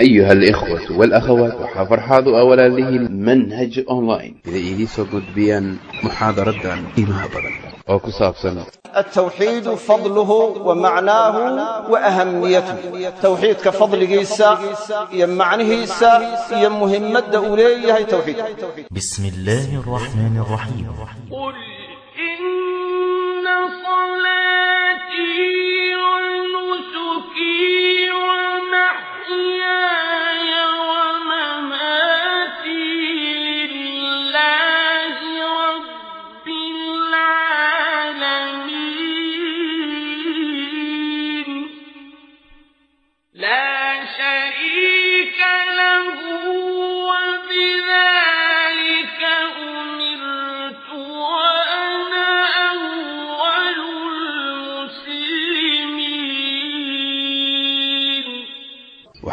أيها الإخوة والأخوات وحفرحاض أولا له المنهج أونلاين إذا إليسو قدبيا محاضرة إيمها بدن وكساب سنة التوحيد فضله ومعناه وأهميته توحيد كفضل جيسا يمعنه إيسا يمهمة أوليه هي توحيد بسم الله الرحمن الرحيم قل إن صلاتي ونسكي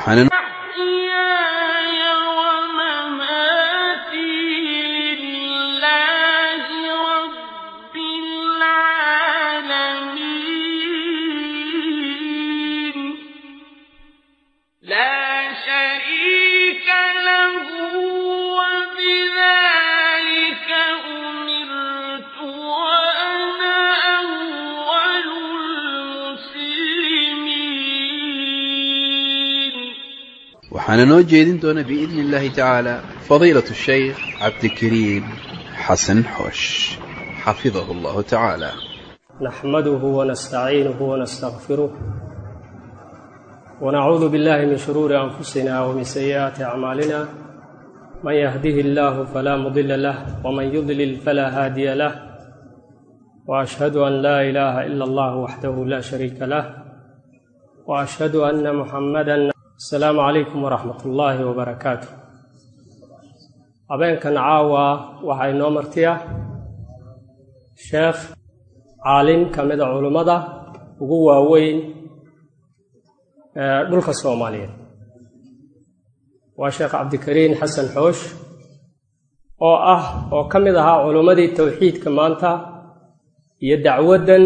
xanuun waxaana noo jeedin doona biidni illaahi tacaala fadiilat shaykh cabdikariim xasan xoosh xafidahu allahu tacaala. Naxmaduhu wanastaciinuhu wanastakfiruh wanacuudu billahi min shuruuri anfusina wmin sayi'aati acmaalina man yahdihi illaahu falaa mudila lah wman yudlil falaa haadiya lah. Waashhadu an laa ilaaha ila allah waxdahu laa shariika lah. Waashhadu ana muxamada asalaamu calaykum waraxmat ullaahi wabarakaatu habeenkan caawa waxaa inoo martiya. Sheekh caalim ka mida culummada ugu waaweyn dhulka soomaaliyeed. Waa sheekh cabdikariin xasan xoosh oo ah oo ka mid ahaa culummadii towxiidka maanta iyo dacwaddan.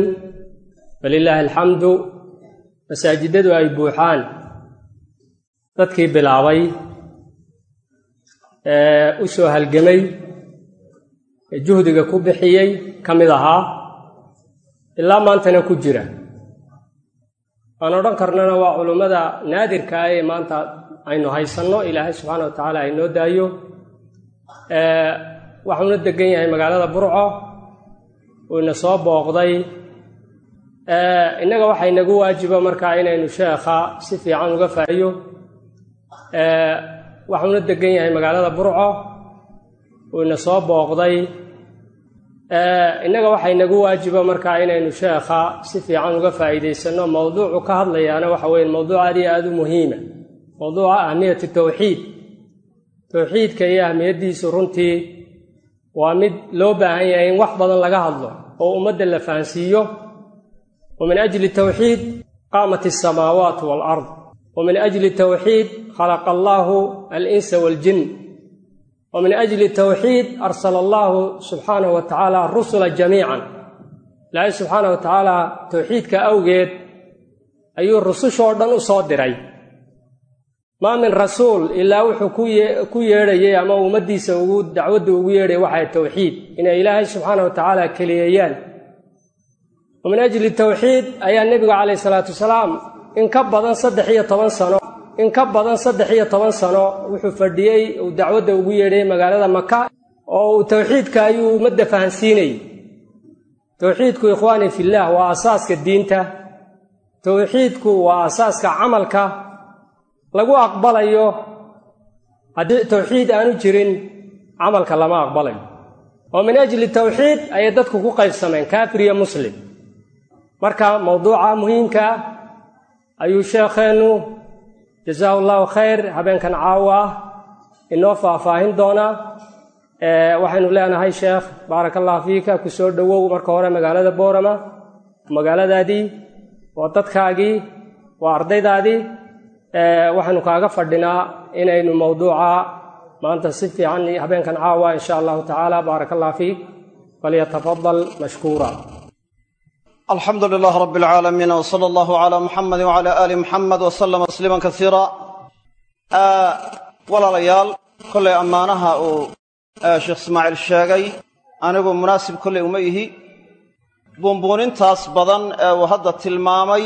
Falilaahi alxamdu masaajidadu ay buuxaan dadkii bilaabay ee u soo halgamay ee juhdiga ku bixiyey ka mid ahaa ilaa maantana ku jira. Aan odhan karnana waa culummada naadirka ah ee maanta aynu haysanno ilaahay subxaana wa tacaala aynoo daayo. Waxuuna degan yahay magaalada burco uu ina soo booqday. Innaga waxaa inagu waajiba markaa inaynu sheekha si fiican uga faa'iyo waxuuna degan yahay magaalada burco uu ina soo booqday. Innaga waxaa inagu waajiba markaa inaynu sheekha si fiican uga faa'iidaysanno mowduucu ka hadlayaana waxa weeye mowduuc aad iyo aada u muhiima. Mowduuca ahmiyati towxiid towxiidka iyo ahmiyaddiisu runtii waa mid loo baahan yahay in wax badan laga hadlo oo ummadda la fahansiiyo. Wa min ajli towxiid qaamat alsamaawaat waalard towxiid khalaqa allaahu alinsa waaljin wa min ajli towxiid arsala allaahu subxaanahu wa tacaala rusula jamiican. Ilaahay subxaana wa tacaala towxiidka awgeed ayuu rusushoo dhan u soo diray. Maa min rasuul ilaa wuxuu ku yeedhayay ama ummaddiisa ugu dacwadda ugu yeedhaya waxay towxiid inay ilaahay subxaana wa tacaala keliyeeyaan wa min ajli towxiid ayaa nebigu calayhi salaatu wasalaam in ka badan saddex iyo toban sano in ka badan saddex iyo toban sano wuxuu fadhiyey uu dacwadda ugu yeedhayay magaalada maka oo uu towxiidka ayuu ummadda fahansiinayay towxiidku ikhwaani fillaah waa asaaska diinta. Towxiidku waa asaaska camalka. Lagu aqbalayo haddii towxiid aanu jirin camalka lama aqbalayo oo min ajli towxiid ayay dadku ku qaybsameen kaafir iyo muslim. Marka mowduuca muhiimka ah ayuu sheekheennu jasaahu allahu khayr habeenkan caawa ah inoo faahfaahin doonaa waxaynu leenahay sheekh baaraka allah fiika ku soo dhowow marka hore magaalada boorama magaaladaadii waa dadkaagii waa ardaydaadii waxaynu kaaga fadhinaa inaynu mowduuca maanta si fiican habeenkan caawa in sha allahu tacaala baaraka allah fiik. Falyatafadal mashkuura alxamdu lilah rab اlcaalamiin wsala allahu cla muxamadi wcla ali muxamed wslama tasliima kasiira walaalayaal kollay ammaanaha uu sheekh ismaaciil sheegay anigu munaasib kollay uma ihi. Buunbuunintaas badan ee uu hadda tilmaamay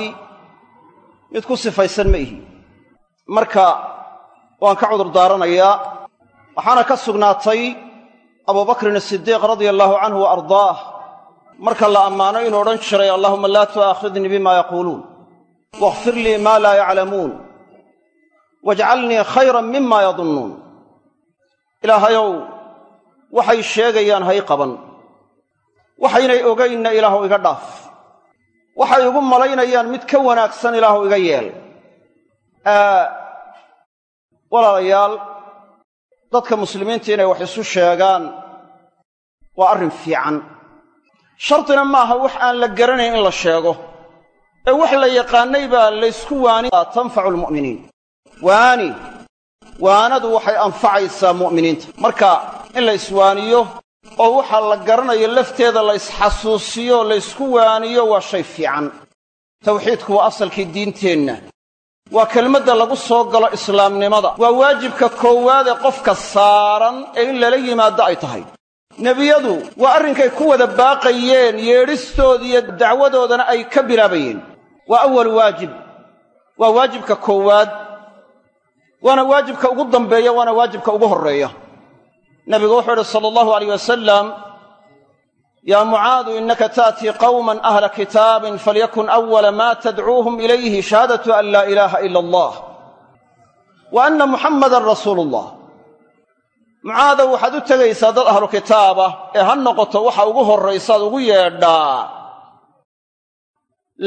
mid ku sifaysan ma ihi. Marka waan ka cudur daaranayaa waxaana ka sugnaatay abubakrin asidiiq radia allaahu canhu wa ardaah marka la ammaano inuu odhan jiray allahuma laa tu'aakhidnii bima yaquuluun wakhfir lii maa laa yaclamuun wajcalnii khayran mima yadunnuun. Ilaahayow waxay sheegayaan hay qaban waxaynay ogaynna ilaahu iga dhaaf waxay igu malaynayaan mid ka wanaagsan ilaahu iga yeel. Walaalayaal dadka muslimiinta inay wax isu sheegaan waa arrin fiican shardina maaha wax aan la garanayn in la sheego. Ee wax la yaqaannay baa laysku waani. Tanfacu almu'miniin waani. Waanadu waxay anfacaysaa mu'miniinta. Marka in la iswaaniyo oo waxa la garanayo lafteeda la isxasuusiyo laysku waaniyo waa shay fiican. Tawxiidku waa asalkii diinteenna. Waa kelmadda lagu soo galo islaamnimada. Waa waajibka koowaad ee qofka saaran ee in lala yimaaddo ay tahay nebiyadu waa arrinkay ku wada baaqayeen yeedhistooda iyo dacwadoodana ay ka bilaabayeen. Waa awal waajib. Waa waajibka koowaad. Waana waajibka ugu dambeeya waana waajibka ugu horreeya. Nabigu wuxuu idhi sala allahu alayh wasalam yaa mucaadu innaka ta'tii qawman ahla kitaabin falyakun awala maa tadcuuhum ilayhi shahaadatu an laa ilaaha ila allah. Wa anna muxammadan rasuulu ullah mucaadow waxaad u tegaysaa dad ahlu kitaabah ee ha noqoto waxa ugu horraysaad ugu yeedhaa.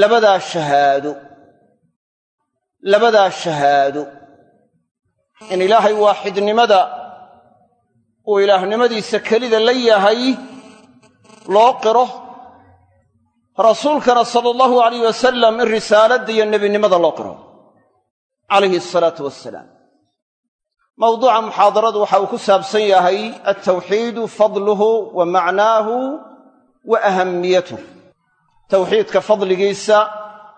Labadaa shahaado labadaa shahaado in ilaahay waaxidnimada uu ilaahnimadiisa kelida la yahay loo qiro rasuulkana sala allahu alayh wasalam in risaaladda iyo nebinimada loo qiro calayhi asalaatu wassalaam mawduuca muxaadaradu waxa uu ku saabsan yahay altawxiidu fadluhu wa macnaahu wa ahamiyatuh tawxiidka fadligiisa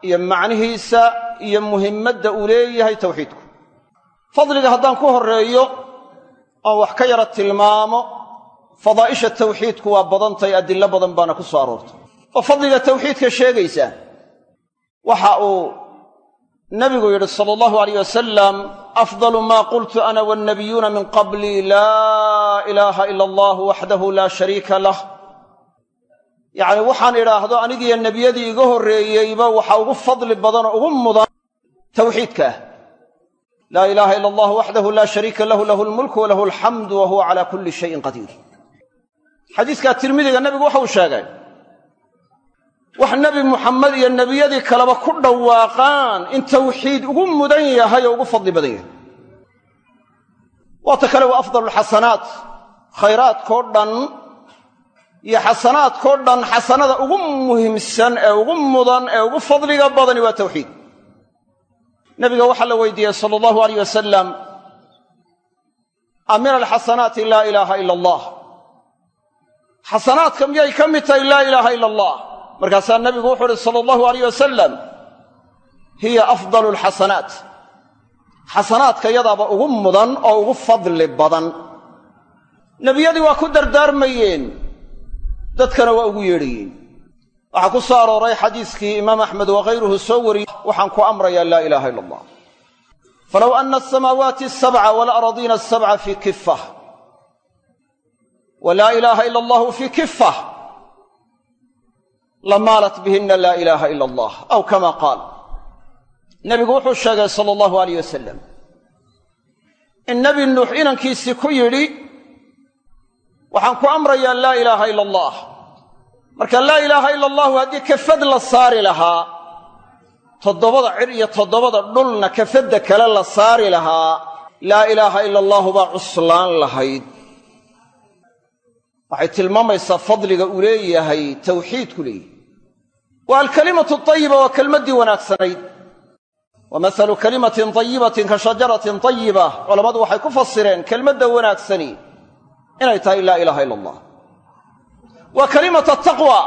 iyo macnihiisa iyo muhimmadda uu leeyahay tawxiidku. Fadliga haddaan ku horreeyo oon wax ka yara tilmaamo fadaa'isha tawxiidku waa badantahay adillo badan baana ku soo aroortay. Oo fadliga tawxiidka sheegaysa waxa uu nabigu yidhi sala allahu alayh wasalam afdalu maa qultu ana wannabiyuuna min qablii laa ilaaha ila allah waxdahu laa shariika lah. Yacni waxaan idhaahdo anigiyo nebiyadii iga horreeyeyba waxa ugu fadli badan oo ugu mudan tawxiidka. Ah laa ilaaha ila allah waxdahu laa shariika lahu lahu lmulku walahu alxamdu wa huwa calaa kulli shayin qadiir xadiiskaa tirmidiga nebigu waxa uu sheegay wax nebi muxamed iyo nebiyadii kaleba ku dhawaaqaan in tawxiid ugu mudan yahay oo ugu fadli badan yahay. Waata kale waa afdal alxasanaat khayraadkoo dhan iyo xasanaadkoo dhan xasanada ugu muhiimsan ee ugu mudan ee ugu fadliga badani waa tawxiid. Nabiga waxaa la weydiiyey sala allahu alayh wasalam a min alxasanaati laa ilaaha ila allah. Xasanaadka miyay ka mid tahay laa ilaaha ila allah markaasaa nabigu wuxuu uhi sala allahu alayh wasalam hiya afdalu alxasanaat xasanaadka yadaaba ugu mudan oo ugu fadli badan. Nebiyadii waa ku dardaarmayeen. Dadkana waa ugu yeedhayeen. Waxaa ku soo arooray xadiiskii imaam axmed wakhayruhu soo wariyey waxaan ku amrayaa laa ilaaha ila allah. Falow ana asamaawaati asabca waalaradiina asabca fii kifah wa laa ilaaha ila allahu fii kifah lamaalat bihina laa ilaaha ila allah aw kama qaal. Nebigu wuxuu sheegay sala allahu alayh wasalam in nebi nuux inankiisii ku yidhi waxaan ku amrayaa laa ilaaha ila allah. Marka laa ilaaha ila allahu haddii kafad la saari lahaa toddobada cir iyo toddobada dhulna kafadda kale la saari lahaa laa ilaaha ila allahu baa cuslaan lahayd. Waxay tilmaamaysaa fadliga uu leeyahay tawxiidku leeyahay wa alkalimatu tayiba waa kelmaddii wanaagsanayd wa mahalu kalimatin tayibatin ka shajaratin tayiba culammadu waxay ku fasireen kelmadda wanaagsani inay tahay laa ilaaha ila allah wa kalimata ataqwa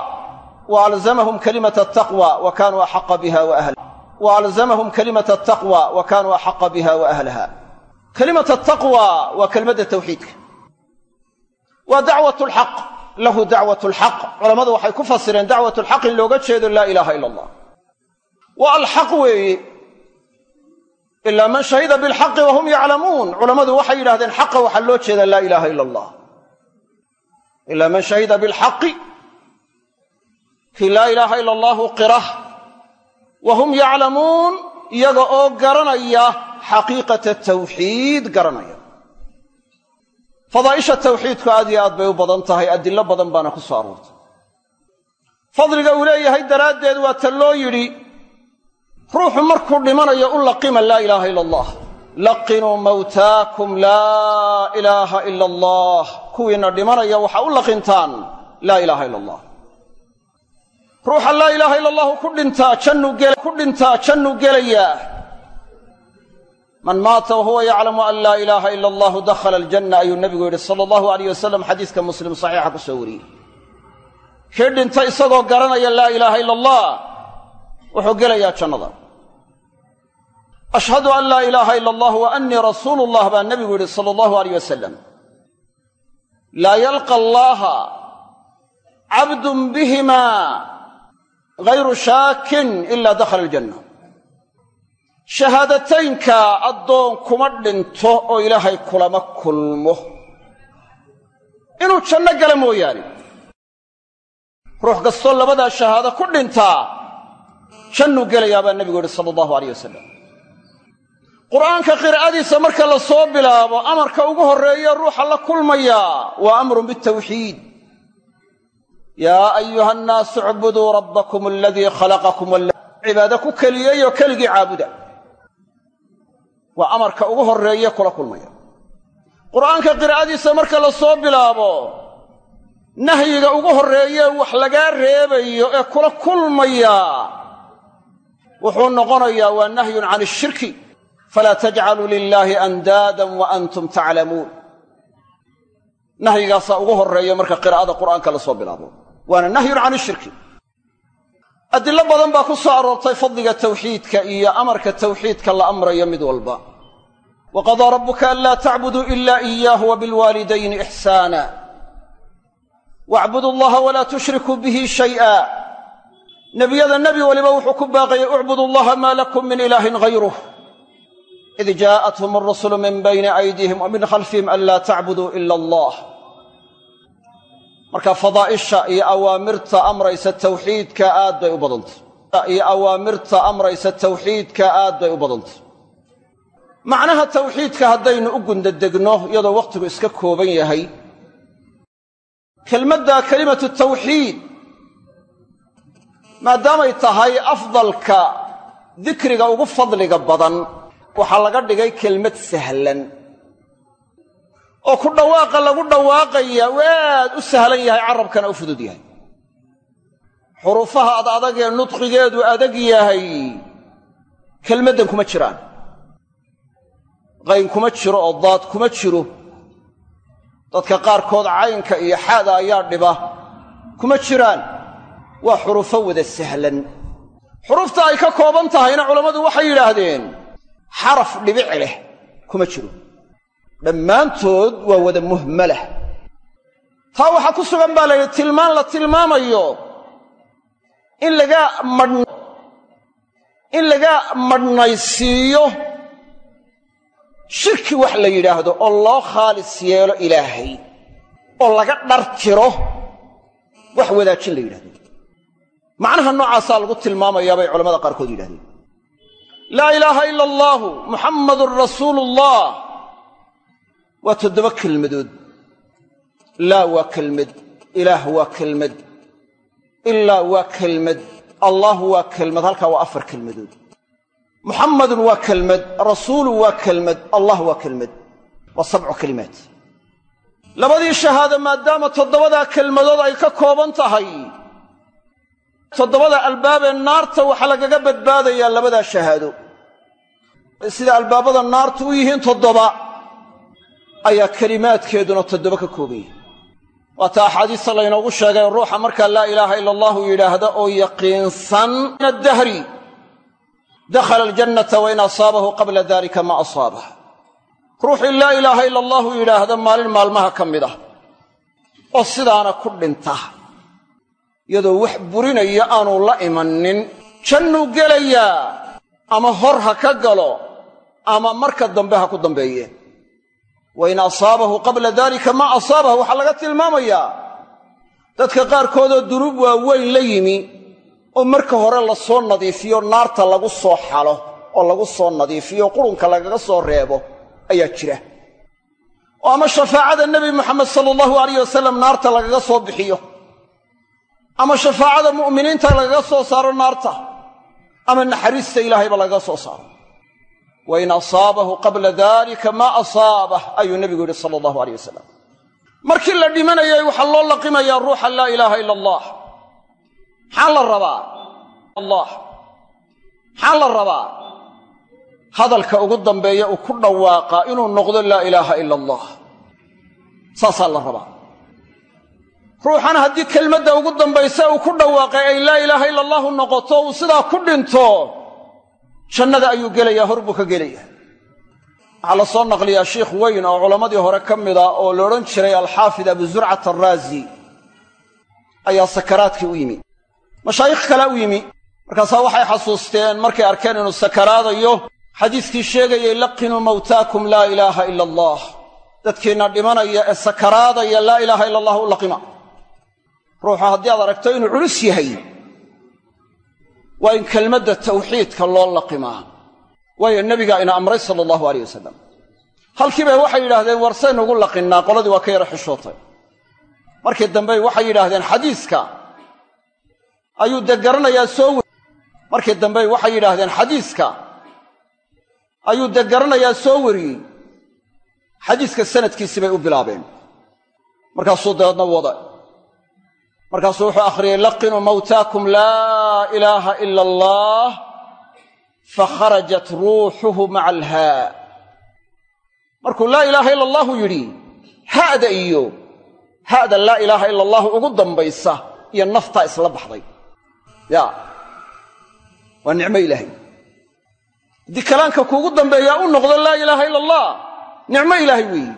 wa alzamahum kalimata ataqwa wa kaanuu axaqa biha wa ahlaha wa alzamahum kalimata ataqwa wa kaanuu axaqa biha wa ahlaha kelimata taqwa waa kelmadda tawxiidka waa dacwat lxaq lahu dacwat lxaq culammadu waxay ku fasireen dacwat lxaq in looga jeedo laa ilaaha ila allah waa alxaq weeye ilaa man shahida bilxaqi wahum yaclamuun culammadu waxay yidhahdeen xaqa waxaa loo jeedaa laa ilaaha ila allah ilaa man shahida bilxaqi kii laa ilaaha ila allahu qirah wahum yaclamuun iyaga oo garanaya xaqiiqata tawxiid garanaya fadaa'isha tawxiidku aad iyo aad bay u badan tahay adillo badan baana ku soo aroortay. Fadliga uu leeyahay daraaddeed waa ta loo yidhi ruuxu markuu dhimanayo u laqima laa ilaaha ila allah laqinuu mawtaakum laa ilaaha ila allah kuwiinna dhimanaya waxaa u laqintaan laa ilaaha ila allah ruuxa laa ilaaha ila allahu ku dhintaa jannu gelayaa man maata wahuwa yaclamu an laa ilaaha ila allahu dakhala aljanna ayuu nebigu yidhi sala allahu alayh wasalam xadiiska muslim saxiixa ku soo wariyey. Kii dhinta isagoo garanaya laa ilaaha ila allah wuxuu gelayaa jannada. Ashhadu an laa ilaaha ila allah wa annii rasuulu llah baa nebigu yidhi sala allahu alayh wasalam laa yalqa allaaha cabdun bihima gayru shaakin ila dakhala aljanna shahaadataynka addoon kuma dhinto oo ilaahay kulama kulmo. Inuu janno gala mooyaane. Ruux kastoo labadaa shahaado ku dhintaa jannuu gelayaa baa nebigu yidhi sala allahu alayh wasalam qur'aanka qiraa'adiisa marka la soo bilaabo amarka ugu horreeye ruuxa la kulmayaa waa amrun bitawxiid. Yaa ayuha annaasu icbuduu rabbakum aladii khalaqakum cibaado ku keliyeyoo keligii caabuda waa amarka ugu horreeye kula kulmaya. Qur'aanka qiraa'adiisa marka la soo bilaabo nahyiga ugu horreeye wax lagaa reebayo ee kula kulmaya wuxuu noqonayaa waa nahyun can ishirki falaa tajcaluu lilaahi andaadan wa antum taclamuun. Nahyigaasaa ugu horreeya marka qiraa'ada qur'aanka la soo bilaabo. Waana nahyun can ishirki adillo badan baa ku soo aroortay fadliga tawxiidka iyo amarka tawxiidka la amrayo mid walba. Wa qadaa rabbuka anlaa tacbuduu ila iyaahu wa bilwaalidayni ixsaana wacbudu allaha walaa tushrikuu bihi shay'a. Nebiyada nebi weliba wuxuu ku baaqayay ucbudu allaha maa lakum min ilaahin hayruh id jaa'athum arusulu min bayni aydiihim wa min khalfihim an laa tacbuduu ila allah marka fadaa'isha iyo awaamirta amraysa tawxiidka aad bay u badantay iyo awaamirta amraysa tawxiidka aad bay u badantay macnaha tawxiidka haddaynu u gundadegno iyadoo wakhtigu iska kooban yahay kelmadda kelimatu tawxiid maadaamay tahay afdalka dikriga ugu fadliga badan waxaa laga dhigay kelmad sahlan oo ku dhawaaqa lagu dhawaaqaya uu aad u sahlan yahay carabkana u fudud yahay. Xuruufaha ad adag ee nudqigeedu adag yahay kelmaddan kuma jiraan. Qayn kuma jiro oo daad kuma jiro. Dadka qaarkood caynka iyo xaada ayaa dhiba kuma jiraan. Waa xurufo wada sahlan. Xurufta ay ka kooban tahayna culammadu waxay yidhaahdeen xaraf dhibic leh kuma jiro dhammaantood waa wada muhmalah taa waxaa ku sugan baa la yidhi tilmaan la tilmaamayo. In laga in laga madhnaysiiyo. Shirki wax la yidhaahdo oo loo khaalis yeelo ilaahay oo laga dhartiro wax wadaajin la yidhahdo macnaha noocaasaa lagu tilmaamayaa bay culamada qaarkood yidhahdeen laa ilaaha ila allaahu muxammadun rasuuluullah waa toddoba kelmadood. Laa waa kelmad. Ilaah waa kelmad. Ilaa waa kelmad. Allah waa kelmad. Halkaa waa afar kelmadood. Muxammadun waa kelmad. Rasuulu waa kelmad. Allah waa kelmad. Waa sabcu kelimaat labadii shahaado maadaama toddobadaa kelmadood ay ka kooban tahay toddobada albaabee naarta waxaa lagaga badbaadayaa labadaa shahaado. Sida albaabada naartu u yihiin toddoba ayaa kelimaadkeeduna toddoba ka kooban yahay waata axaadiista laynoogu sheegay ruuxa markaa laa ilaaha ila allahu yidhaahda oo yaqiinsan min addahri dakhala aljannata wain asaabahu qabla dalika ma asaabah ruuxii laa ilaaha ila allahu yidhaahda maalin maalmaha ka mid ah oo sidaana ku dhinta iyadoo wax burinaya aanu la imannin. Jannuu gelayaa ama hor ha ka galo ama marka dambe ha ku dambeeye wa in asaabahu qabla dalika maa asaabahu waxaa laga tilmaamayaa dadka qaarkoodoo dunuub waaweyn la yimi oo marka hore la soo nadiifiyo naarta lagu soo xalo oo lagu soo nadiifiyo qurunka lagaga soo reebo ayaa jira. Oo ama shafaacada nebi moxamed sala allahu alayh wasalam naarta lagaga soo bixiyo. Ama shafaacada mu'miniinta lagaga soo saaro naarta. Ama naxariista ilaahayba lagaga soo saaro wa in asaabahu qabla dalika maa asaabah ayuu nebigu yidhi sala allahu aleyh wasalam markii la dhimanayay waxaa loo laqimayaa ruuxa laa ilaaha ila allah maxaa la rabaa allah maxaa la rabaa hadalka ugu dambeeya uu ku dhawaaqaa inuu noqdo laa ilaaha ila allah saasaa la rabaa ruuxana haddii kelmadda ugu dambaysa uu ku dhawaaqay ay laa ilaaha ila allahu noqoto uu sidaa ku dhinto jannada ayuu gelayaa hor buu ka gelayaa. Waxaa la soo naqliyaa shiikh weyn oo culammadii hore ka mid a oo la odhan jiray alxaafid abu zurcat araazi ayaa sakaraadkii u yimi. Mashaayikh kale u yimi. Markaasaa waxay xasuusteen markay arkeen inuu sakaraadayo xadiiskii sheegayay laqinuu mawtaakum laa ilaaha ila allah. Dadkiinna dhimanaya ee sakaraadaya laa ilaaha ila allah u laqima. Ruuxa haddii aad aragto inuu culus yahay waa in kelmadda tawxiidka loo laqimaa waayo nebigaa ina amray sala allahu aleyh wasalam halkiiba waxay yidhaahdeen warsaynu ugu laqinnaa qoladii waa ka yara xishootay. Markii dambe waxay yidhaahdeen xadiiska. Ayuu dee garanayaa soo markii dambe waxay yidhaahdeen xadiiska. Ayuu dee garanayaa soo weriyey. Xadiiska sanadkiisii bay u bilaabeen. Markaasuu dabeedna wada markaasuu wuxuu akhriyey laqinuu mawtaakum laa ilaaha ila allah fakharajat ruuxuhu maca alhaa markuu laa ilaaha ila allahu yidhi ha'da iyo ha'da laa ilaaha ila allahu ugu dambaysa iyo naftaa isla baxday. Ya. Waa nicmo ilaahay. Haddii kalaanka kuugu dambeeyaa u noqdo laa ilaaha ila allah nicmo ilaahay weeyi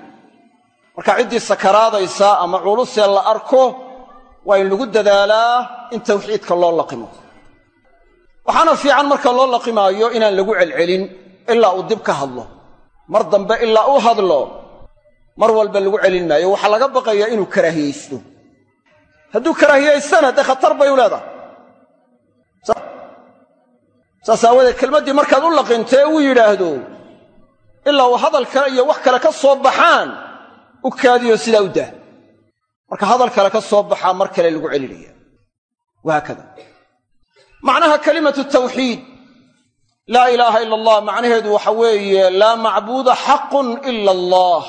marka ciddii sakaraadaysa ama culusee la arko waa in lagu dadaalaa in tawxiidka loo laqimo. Waxaana fiican marka loo laqimaayo inaan lagu celcelin ilaa uu dib ka hadlo. Mar dambe ilaa uu hadlo mar walba lagu celin maayo. Waxaa laga baqayaa inuu karaahiyeysto hadduu karaahiyaystana dee khatar bay u leedahay. Saas aawadeed kelmaddii markaad u laqintee uu yidhaahdo ilaa uu hadal kale iyo wax kale ka soo baxaan u kaadiyo sidaa u daa marka hadal kale ka soo baxaa mar kale lagu celinaya wahaakada macnaha kalimatu tawxiid. Laa ilaaha ila allah macnaheedu waxa weeye laa macbuuda xaqun ila allah.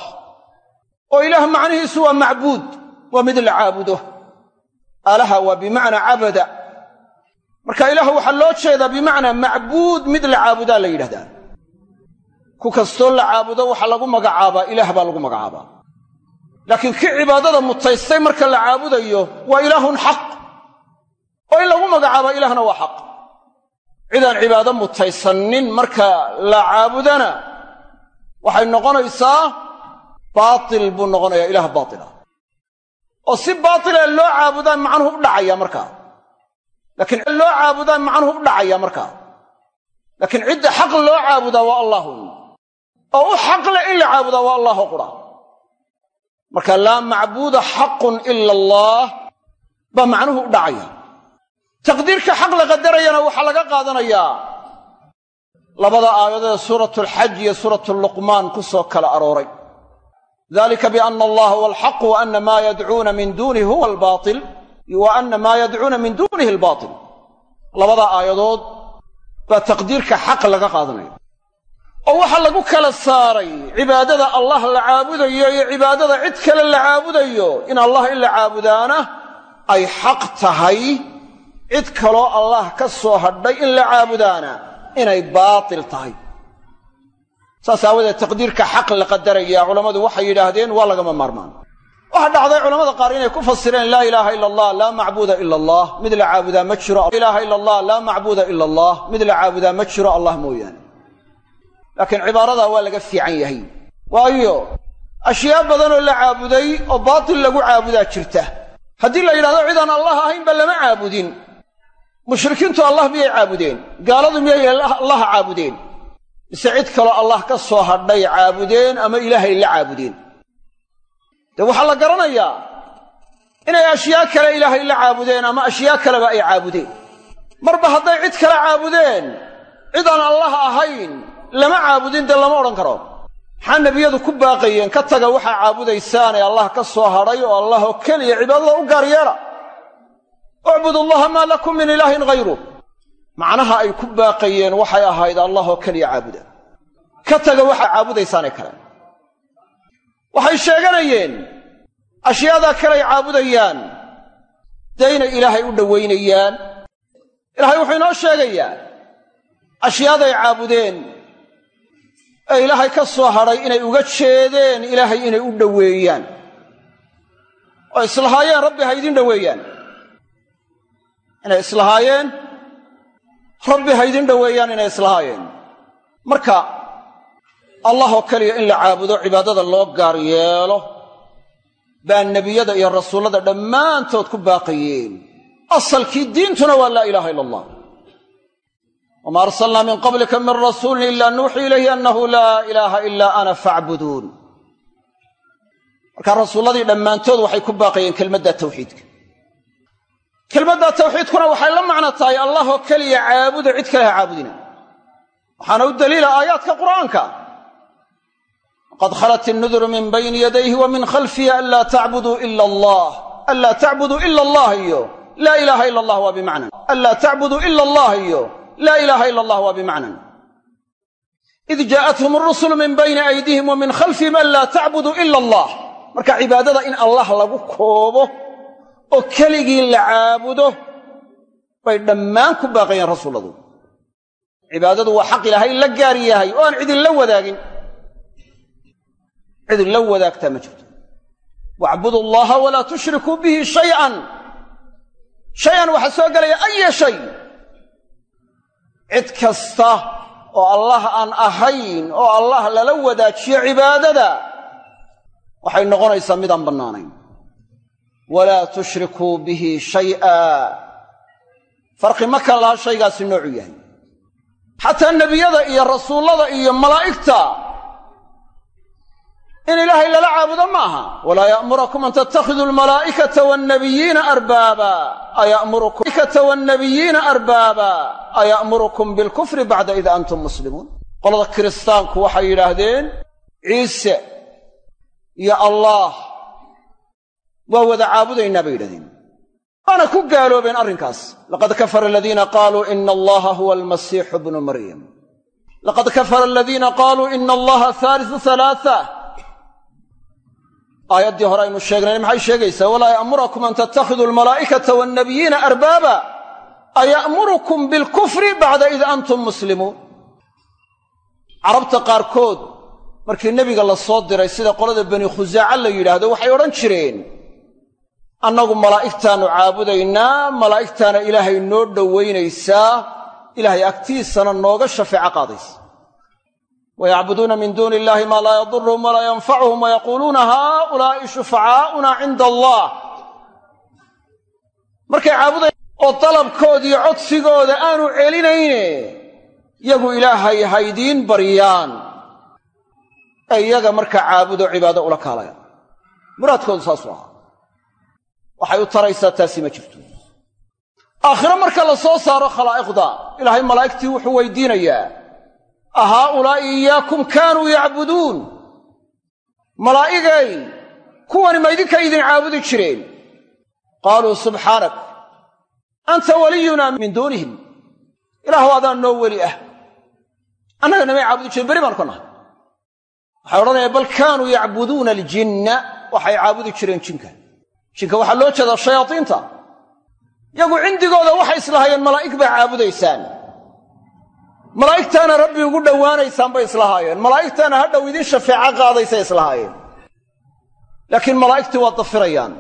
Oo ilaah macnihiisu waa macbuud waa mid la caabudo. Alaha waa bimacnaa cabada. Marka ilaah waxaa loo jeedaa bimacnaa macbuud mid la caabudaa la yidhahdaa ku kastoo la caabudo waxaa lagu magacaabaa ilaah baa lagu magacaabaa laakiin kii cibaadada mutaystay marka la caabudayo waa ilaahun xaq. oo in lagu magacaaba ilaahna waa xaq. Cidaan cibaado mutaysannin marka la caabudana waxay noqonaysaa baatil buu noqonayaa ilaah baatila oo si baatila loo caabudaa macnuhu u dhacaya markaa laakiin loo caabudaa macnuhu u dhacaya markaa laakiin cidda xaq loo caabudaa waa allaahun oo u xaqle in la caabudaa waa allaho qura marka laa macbuuda xaqun ila allaah baa macnuhu u dhacaya. Taqdiirka xaq la qadarayana waxaa laga qaadanayaa labada aayadoee suuratu alxaj iyo suuratu luqmaan ku soo kala arooray. Dalika biana allaha huwa alxaq wa ana maa yadcuuna min duunihi huwa albaatil wa ana maa yadcuuna min duunihi albaatil. Labada aayadood baa taqdiirka xaq laga qaadanaya oo waxaa lagu kala saaray cibaadada allah la caabudayo iyo cibaadada cid kale la caabudayo. In allah in la caabudaana ay xaq tahay cid kaloo allah ka soo hadhay in la caabudaana inay baatil tahay. Saas aawadeed taqdiirka xaq la qadaraya culammadu waxay yidhaahdeen waa lagama maarmaan. Waxaa dhacday culamada qaar inay ku fasireen laa ilaaha ila allah laa macbuuda ila allah mid la caabudaa ma jiro ilaaha ila allah laa macbuuda ila allah mid la caabudaa ma jiro allah mooyaane laakiin cibaaradaa waa laga fiican yahay. Waayo ashyaa badanoo la caabuday oo baatil lagu caabudaa jirta. Haddii la yidhahdo cidaan allah ahaynba lama caabudin. Mushrikiintu allah miyay caabudeen? Gaaladu miyay allah caabudeen? Mise cid kaloo allah ka soo hadhay caabudeen ama ilaahay la caabudeen? Dee waxaa la garanayaa inay ashyaa kale ilaahay la caabudeen ama ashyaa kaleba ay caabudeen? Marba hadday cid kale caabudeen cidaan allah ahayn lama caabudin dee lama odhan karo. Maxaa nebiyadu ku baaqayeen ka taga waxaa caabudaysaanee allah ka soo hadhay oo allah oo keliya cibaadada u gaar yeela. Ucbudu allaha maa lakum min ilaahin hayruh macnaha ay ku baaqayeen waxay ahayd allah oo keliya caabuda. Ka taga waxaa caabudaysaanee kale. Waxay sheeganayeen ashyaadaa kaley caabudayaan. Dee ilaahay u dhowaynayaan ilaahay wuxuu inoo sheegayaa ashyaaday caabudeen ee ilaahay ka soo hadhay inay uga jeedeen ilaahay inay u dhoweeyaan. Oo islahaayeen rabbi ha ydin dhoweeyaan. Inay islahaayeen rabbi ha ydin dhoweeyaan inay islahaayeen. Marka allah oo keliya in la caabudo cibaadada loo gaar yeelo baa nebiyada iyo rasuullada dhammaantood ku baaqayeen asalkii diintuna waa laa ilaaha ila allah wma arsalnaa min qablika min rasuulin ila nuuxii ilayhi annahu laa ilaaha ilaa ana facbuduun markaa rasuulladii dhammaantood waxay ku baaqayeen kelmadda tawxiidka. Kelmadda tawxiidkuna waxay la macno tahay allah oo keliya caabuda cid kale ha caabudina. Waxaana u daliila aayaadka qur'aanka. Qad khalat innuduru min bayni yadayhi wa min khalfihi anlaa tacbuduu ila allah. Anlaa tacbuduu ila allah iyo. Laa ilaaha ila allah waa bimacnan anlaa tacbuduu ila allah iyo laa ilaaha ila allah waa bimacnan id jaa'athum arusulu min bayni aydihim wa min khalfihim an laa tacbuduu ila allah marka cibaadada in allah lagu koobo oo keligii la caabudo bay dhammaan ku baaqayeen rasuulladu cibaadadu waa xaq ilaahay la gaar yahay oo aan cidinla wadaagin cidinla wadaagtaa ma jirto wacbudu allaha walaa tushrikuu bihi shayan shay-an waxaa soo gelaya aya shay cid kasta oo allah aan ahayn oo allah lala wadaajiyo cibaadada waxay noqonaysaa midaan bannaanayn. Walaa tushrikuu bihi shay'a. Farqi ma kala laha shaygaasi noocu yahay. Xataa nebiyada iyo rasuullada iyo malaa'igta in ilaahay lala caabudo ma aha walaa ya'murakum an tattakhiduu almalaa'ikata waannabiyiina arbaaba. Waannabiyiina arbaaba. Aya'murukum bilkufri bacda id antum muslimuun. Qolada kiristaanku waxay yidhaahdeen ciise iyo allaah waa wada caabudaynaa bay yidhahdeen. Waana ku gaaloobeen arrinkaas. Laqad kafara aladiina qaaluu ina allaha huwa almasiixu bnu maryam. Laqad kafara aladiina qaaluu ina allaha haalisu halaaa aayaddii hore aynu sheegnay maxay sheegaysaa? Walaa ya'murakum an tattakhiduu almalaa'ikata waannabiyiina arbaaba aya'murukum bilkufri bacda id antum muslimuun. Carabta qaarkood markii nebiga la soo diray sida qolada bani khusaaca la yidhaahdo waxay odhan jireen annagu malaa'igtaannu caabudaynaa malaa'igtaana ilaahay noo dhowaynaysaa ilaahay agtiisana nooga shafeeco qaadaysa wayacbuduuna min duuni illahi maa laa yaduruhum walaa yanfacuhum wayaquuluuna haaulaa'i shufacaa'una cinda allah markay caabudayan oo dalabkoodiiyo codsigooda aanu celinayne yagu ilaahay haydiin baryaan ee iyaga markaa caabudo cibaado ula kaalaya muraadkoodu saasuu ahaa waxay u taraysaa taasi ma jirto aakhiro marka la soo saaro khalaa'iqda ilaahay malaa'igtii wuxuu weydiinayaa a haaulaa'i iyaakum kaanuu yacbuduun malaa'igay kuwani ma idinka idin caabudi jireen qaaluu subxaanak anta waliyunaa min duunihim ilaahu adaan noo weli ah annaga namay caabudi jiren beri baanu ka nahay waxay odhanayaan bal kaanuu yacbuduuna aljinna waxay caabudi jireen jinka jinka waxaa loo jeedaa shayaadiinta yagu cindigooda waxay islahaayeen malaa'ig baa caabudaysaan malaa'igtaana rabbi ugu dhowaanaysaan bay islahaayeen malaa'igtaana hadhow idin shafeeco qaadaysay islahaayeen laakiin malaa'igtii waa dafirayaan.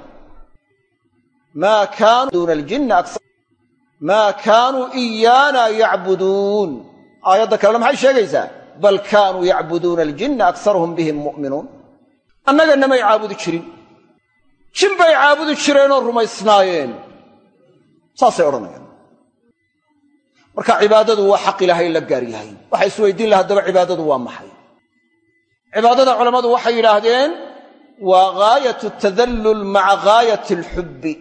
maa kaanuu iyaana yacbuduun. aayadda kalena maxay sheegaysaa? bal kaanuu yacbuduuna aljinna akharuhum bihim mu'minuun. annaga namay caabudi jirin. jin bay caabudi jireenoo rumaysnaayeen. saasay odhanayaan marka cibaadadu waa xaq ilaahay la gaar yahay. Waxa isweydiin laha haddaba cibaadadu waa maxay? Cibaadada culammadu waxay yidhaahdeen waa gaayatu tadallul maca gaayati alxubbi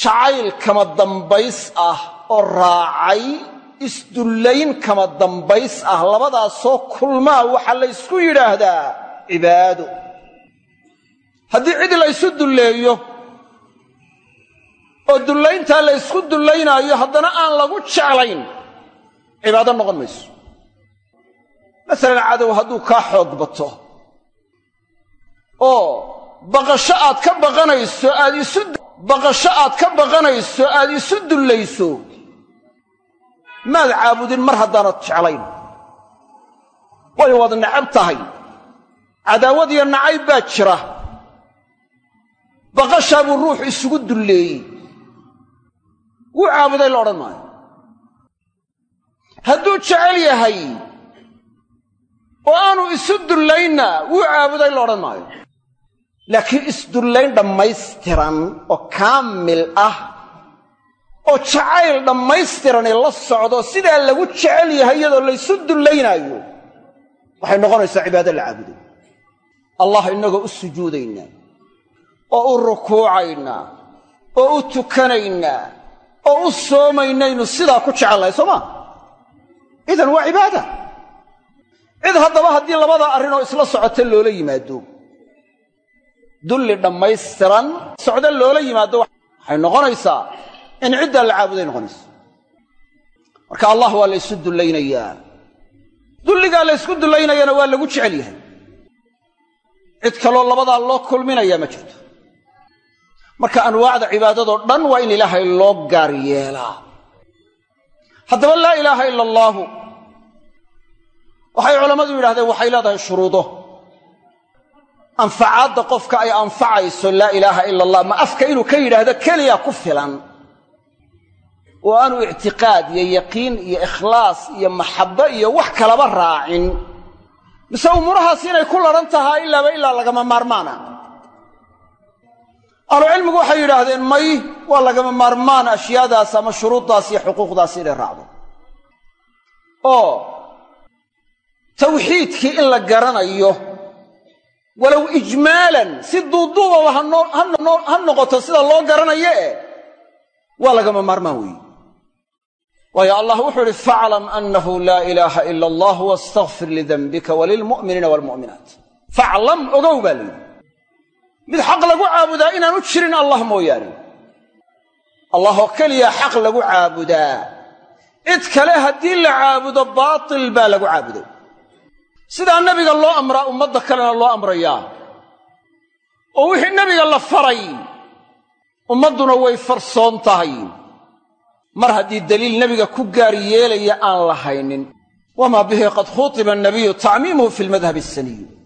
jacayl kama dambays ah oo raacay isdullayn kama dambays ah labadaasoo kulmaa waxaa la ysku yidhaahdaa cibaado haddii cid la ysu dulleeyo oo dullayntaa la ysku dullaynaayo haddana aan lagu jeclayn. Cibaado noqon mayso. Masalan cadow hadduu kaa xoog bato oo baqasho aad ka baqanayso aad isu baqasho aad ka baqanayso aad isu dullayso maad caabudin mar haddaanad jeclayn. Way waad necab tahay. Cadaawad iyo nacayb baa jira. Baqashaa buu ruuxu isugu dulleeyey wuu caabuday la maayo. Hadduu jecel yahay oo aanu isu dullaynna wuu caabuday la odhan maayo. Laakiin isdullayn dhammaystiran oo kaamil ah oo jacayl dhammaystirani la socdo sidaa lagu jecel yahay iyadoo laysu dullaynaayo waxay noqonaysaa cibaado la caabuday. Allah innagoo u sujuudaynaa oo u rukuucaynaa oo u tukanaynaa oo u soomaynaynu sidaa ku jecelnahay soo maa idan waa cibaada. Cid haddaba haddii labadaa arrinoo isla socota loola yimaado dulli dhammaystiran socdo loola yimaado waxay noqonaysaa in ciddaa la caabuday noqonaysa marka allah waa la ysu dullaynayaa. Dulligaa la ysku dullaynayana waa lagu jecel yahay. Cid kaloo labadaa loo kulminayaa ma jirto marka anwaacda cibaadadoo dhan waa in ilaahay loo gaar yeelaa. Haddaba laa ilaaha ila allaahu waxay culammadu yidhahdeen waxay leedahay shuruudo. Anfacaadda qofka ay anfacayso laa ilaaha ila allah ma afka inuu ka yidhaahdo keliya ku filan. Oo aanu ictiqaad iyo yaqiin iyo ikhlaas iyo maxabbo iyo wax kalaba raacin. Mise umuurahaas inay ku ladhan tahaa ilaaba ilaa lagama maarmaana ahlucilmigu waxay yidhaahdeen may waa lagama maarmaan ashyaadaas ama shuruuddaas iyo xuquuqdaas inay raacdo. Oo tawxiidkii in la garanayo walow ijmaalan si duuduubaba ha noqoto sida loo garanayo eh waa lagama maarmaan weeye. Waayo allah wuxuu idhi faclam annahu laa ilaaha ila allah wastakfir lidanbika walilmu'miniina waalmu'minaat faclam ogow baa la yidhi mid xaq lagu caabudaa inaanu jirin allah mooyaane. Allah oo keliya xaq lagu caabudaa. Cid kale haddii la caabudo baatil baa lagu caabuday sidaa nebiga loo amraa ummadda kalena loo amrayaa. Oo wixii nebiga la faray ummadduna way farsoon tahay. Mar haddii daliil nebiga ku gaar yeelaya aan la haynin. Wamaa bihi qad khutiba annabiyu tacmiimuhu fi lmadhabi asaniy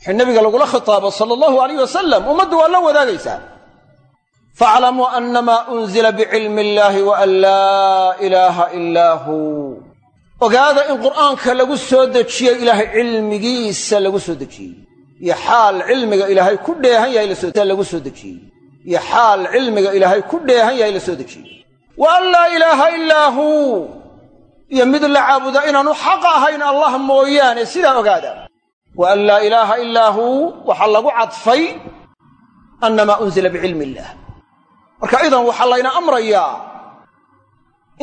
wixii nebiga lagula khitaabo sala allahu alayh wasalam ummaddu waa la wadaagaysaa. Faaclamuu annamaa unzila bicilmi illaahi wa an laa ilaaha ilaa huu ogaada in qur'aanka lagu soo dejiyo ilaahay cilmigiisa lagu soo dejiyey. Iyo xaal cilmiga ilaahay ku dheehan yahay lagu soo dejiyey. Iyo xaal cilmiga ilaahay ku dheehan yahay la soo dejiyey. Wa an laa ilaaha ilaa huu iyo mid la caabuda inaanu xaq ahayn allah mooyaane sidaa ogaada wa an laa ilaaha ilaa huu waxaa lagu cadfay annamaa unzila bicilmi illaah marka idan waxaa layna amrayaa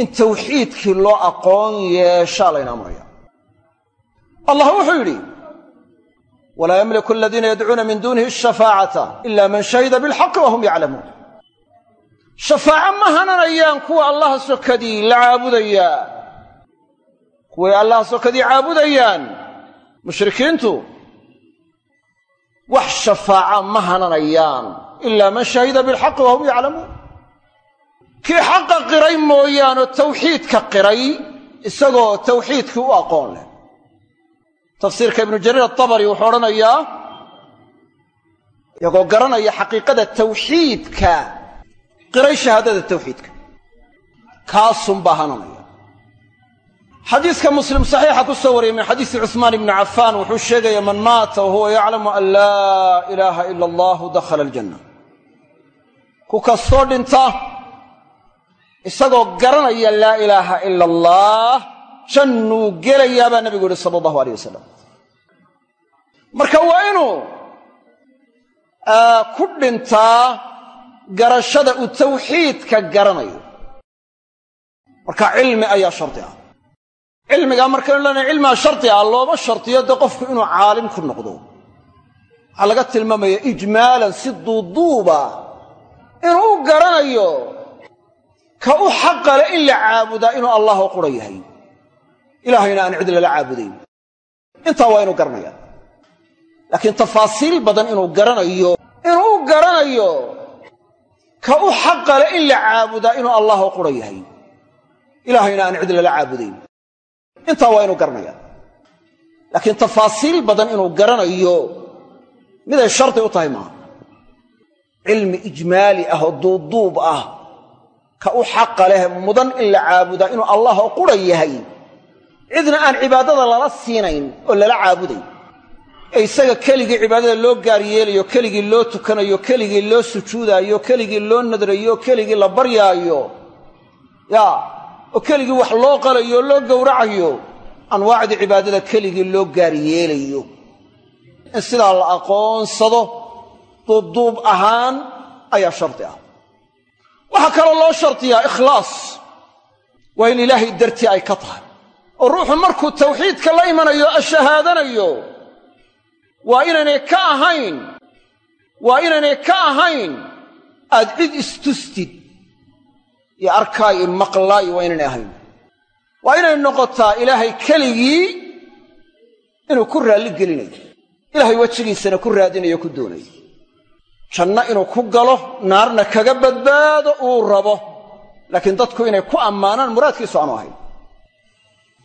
in tawxiidkii loo aqoon yeeshaa layna amraya allah wuxuu yidhi walaa yamliku aladiina yadcuuna min duunihi ashafaacata ila man shahida bilxaqi wahum yaclamuun shafaaco ma hananayaan kuwa allaha sokadii la caabudayaa kuway allaha sokadii caabudayaan mushrikiintu wax shafaaca ma hananayaan ilaa man shahida bilxaqi wahum yaclamuun. Kii xaqa qiray mooyaanoo tawxiidka qiray isagoo tawxiidkii u aqoon leh. Tafsiirka ibnu jariir atabari wuxuu odhanayaa iyagoo garanaya xaqiiqada tawxiidka qiray shahaadada tawxiidka. Kaasunbaa hananaya xadiiska muslim saxiixa ku soo wariyey min xadiisi cuhmaan ibni cafaan wuxuu sheegaya man maata wahuwa yaclamu an laa ilaaha ila allahu dakhala aljanna. Ku kastoo dhinta isagoo garanaya laa ilaaha ila allah jannuu gelayaa baa nebigu yihi sala allahu aleyh wasalam marka waa inuu ku dhintaa garashada uu tawxiidka garanayo. Marka cilmi ayaa shardi ah cilmigaa markaynu leenahay cilmiga shardi ah looma shardiyo dee qofku inuu caalim ku noqdo. Waxaa laga tilmaamaya ijmaalan si duuduuba. Inuu u garanayo ka u xaqale in la caabudaa inuu allah oo qura yahay. Ilaahayna aan cid lala caabudayn. Intaa waa inuu garanaya laakiin tafaasiil badan inuu garanayo inuu u garanayo ka u xaqale in la caabudaa inuu allah qura yahay. Ilaahayna aan cid lala caabudayn intaa waa inuu garanaya laakiin tafaasiil badan inuu garanayo miday shardi u tahay maaha. Cilmi ijmaali ah oo duuduub ah ka u xaqa leh mudan in la caabudaa inuu allah oo qura yahay. Cidna aan cibaadada lala siinayn oo lala caabuday. Ee isaga keligii cibaadada loo gaar yeelayo keligii loo tukanayo keligii loo sujuudaayo keligii loo nadrayo keligii la baryaayo yaa oo keligii wax loo qalayo o loo gowracayo anwaacdii cibaadada keligii loo gaar yeelayo. In sidaa la aqoonsado duubduub ahaan ayaa shardi ah. Waxaa kaloo loo shardiyaa ikhlaas. Waa in ilaahay dartii ay ka tahay. Oo ruuxu markuu tawxiidka la imanayo ashahaadanayo waa inaynay ka ahayn waa inaynay ka ahayn aad cid istustid iyo arkaay iyo maqlaay waa inaynay ahayn. Waa inay noqotaa ilaahay keligii inuu ku raalli gelinayo. Ilaahay wejigiisana ku raadinayo ku doonayo janno inuu ku galo naarna kaga badbaado uu rabo. Laakiin dadku inay ku ammaanaan muraadkiisu aanu ahayn.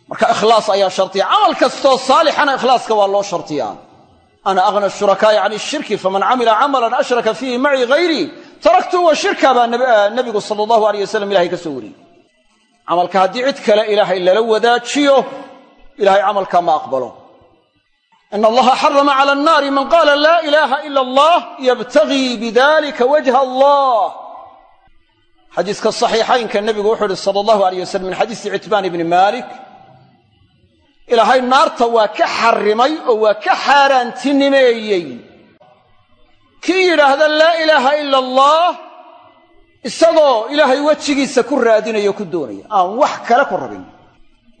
Marka ikhlaas ayaa shardiya camal kastoo saalixana ikhlaaska waa loo shardiyaa ana aghna shurakaa'i can ishirki faman camila camalan ashraka fiihi macii hayrii taraktuu wa shirka baa nebigu sala allahu aleyh wasalam ilahay ka soo wariyey. Camalka haddii cid kale ilaahay lala wadaajiyo ilahay camalkaa ma aqbalo. Ina allaha xarama cala annaari man qaala laa ilaaha ila allah yabtagii bidalika wajha allah. Xadiiska saxiixaynka nebigu wuxuu uhi sala allahu aleyh wasalam min xadiisi citbaan ibni maalik ilaahay naarta waa ka xarrimay oo waa ka xaaraantinimeeyey kii yidhaahda laa ilaaha ila allah isagoo ilaahay wejigiisa ku raadinayo ku doonaya. Aan wax kale ku rabin.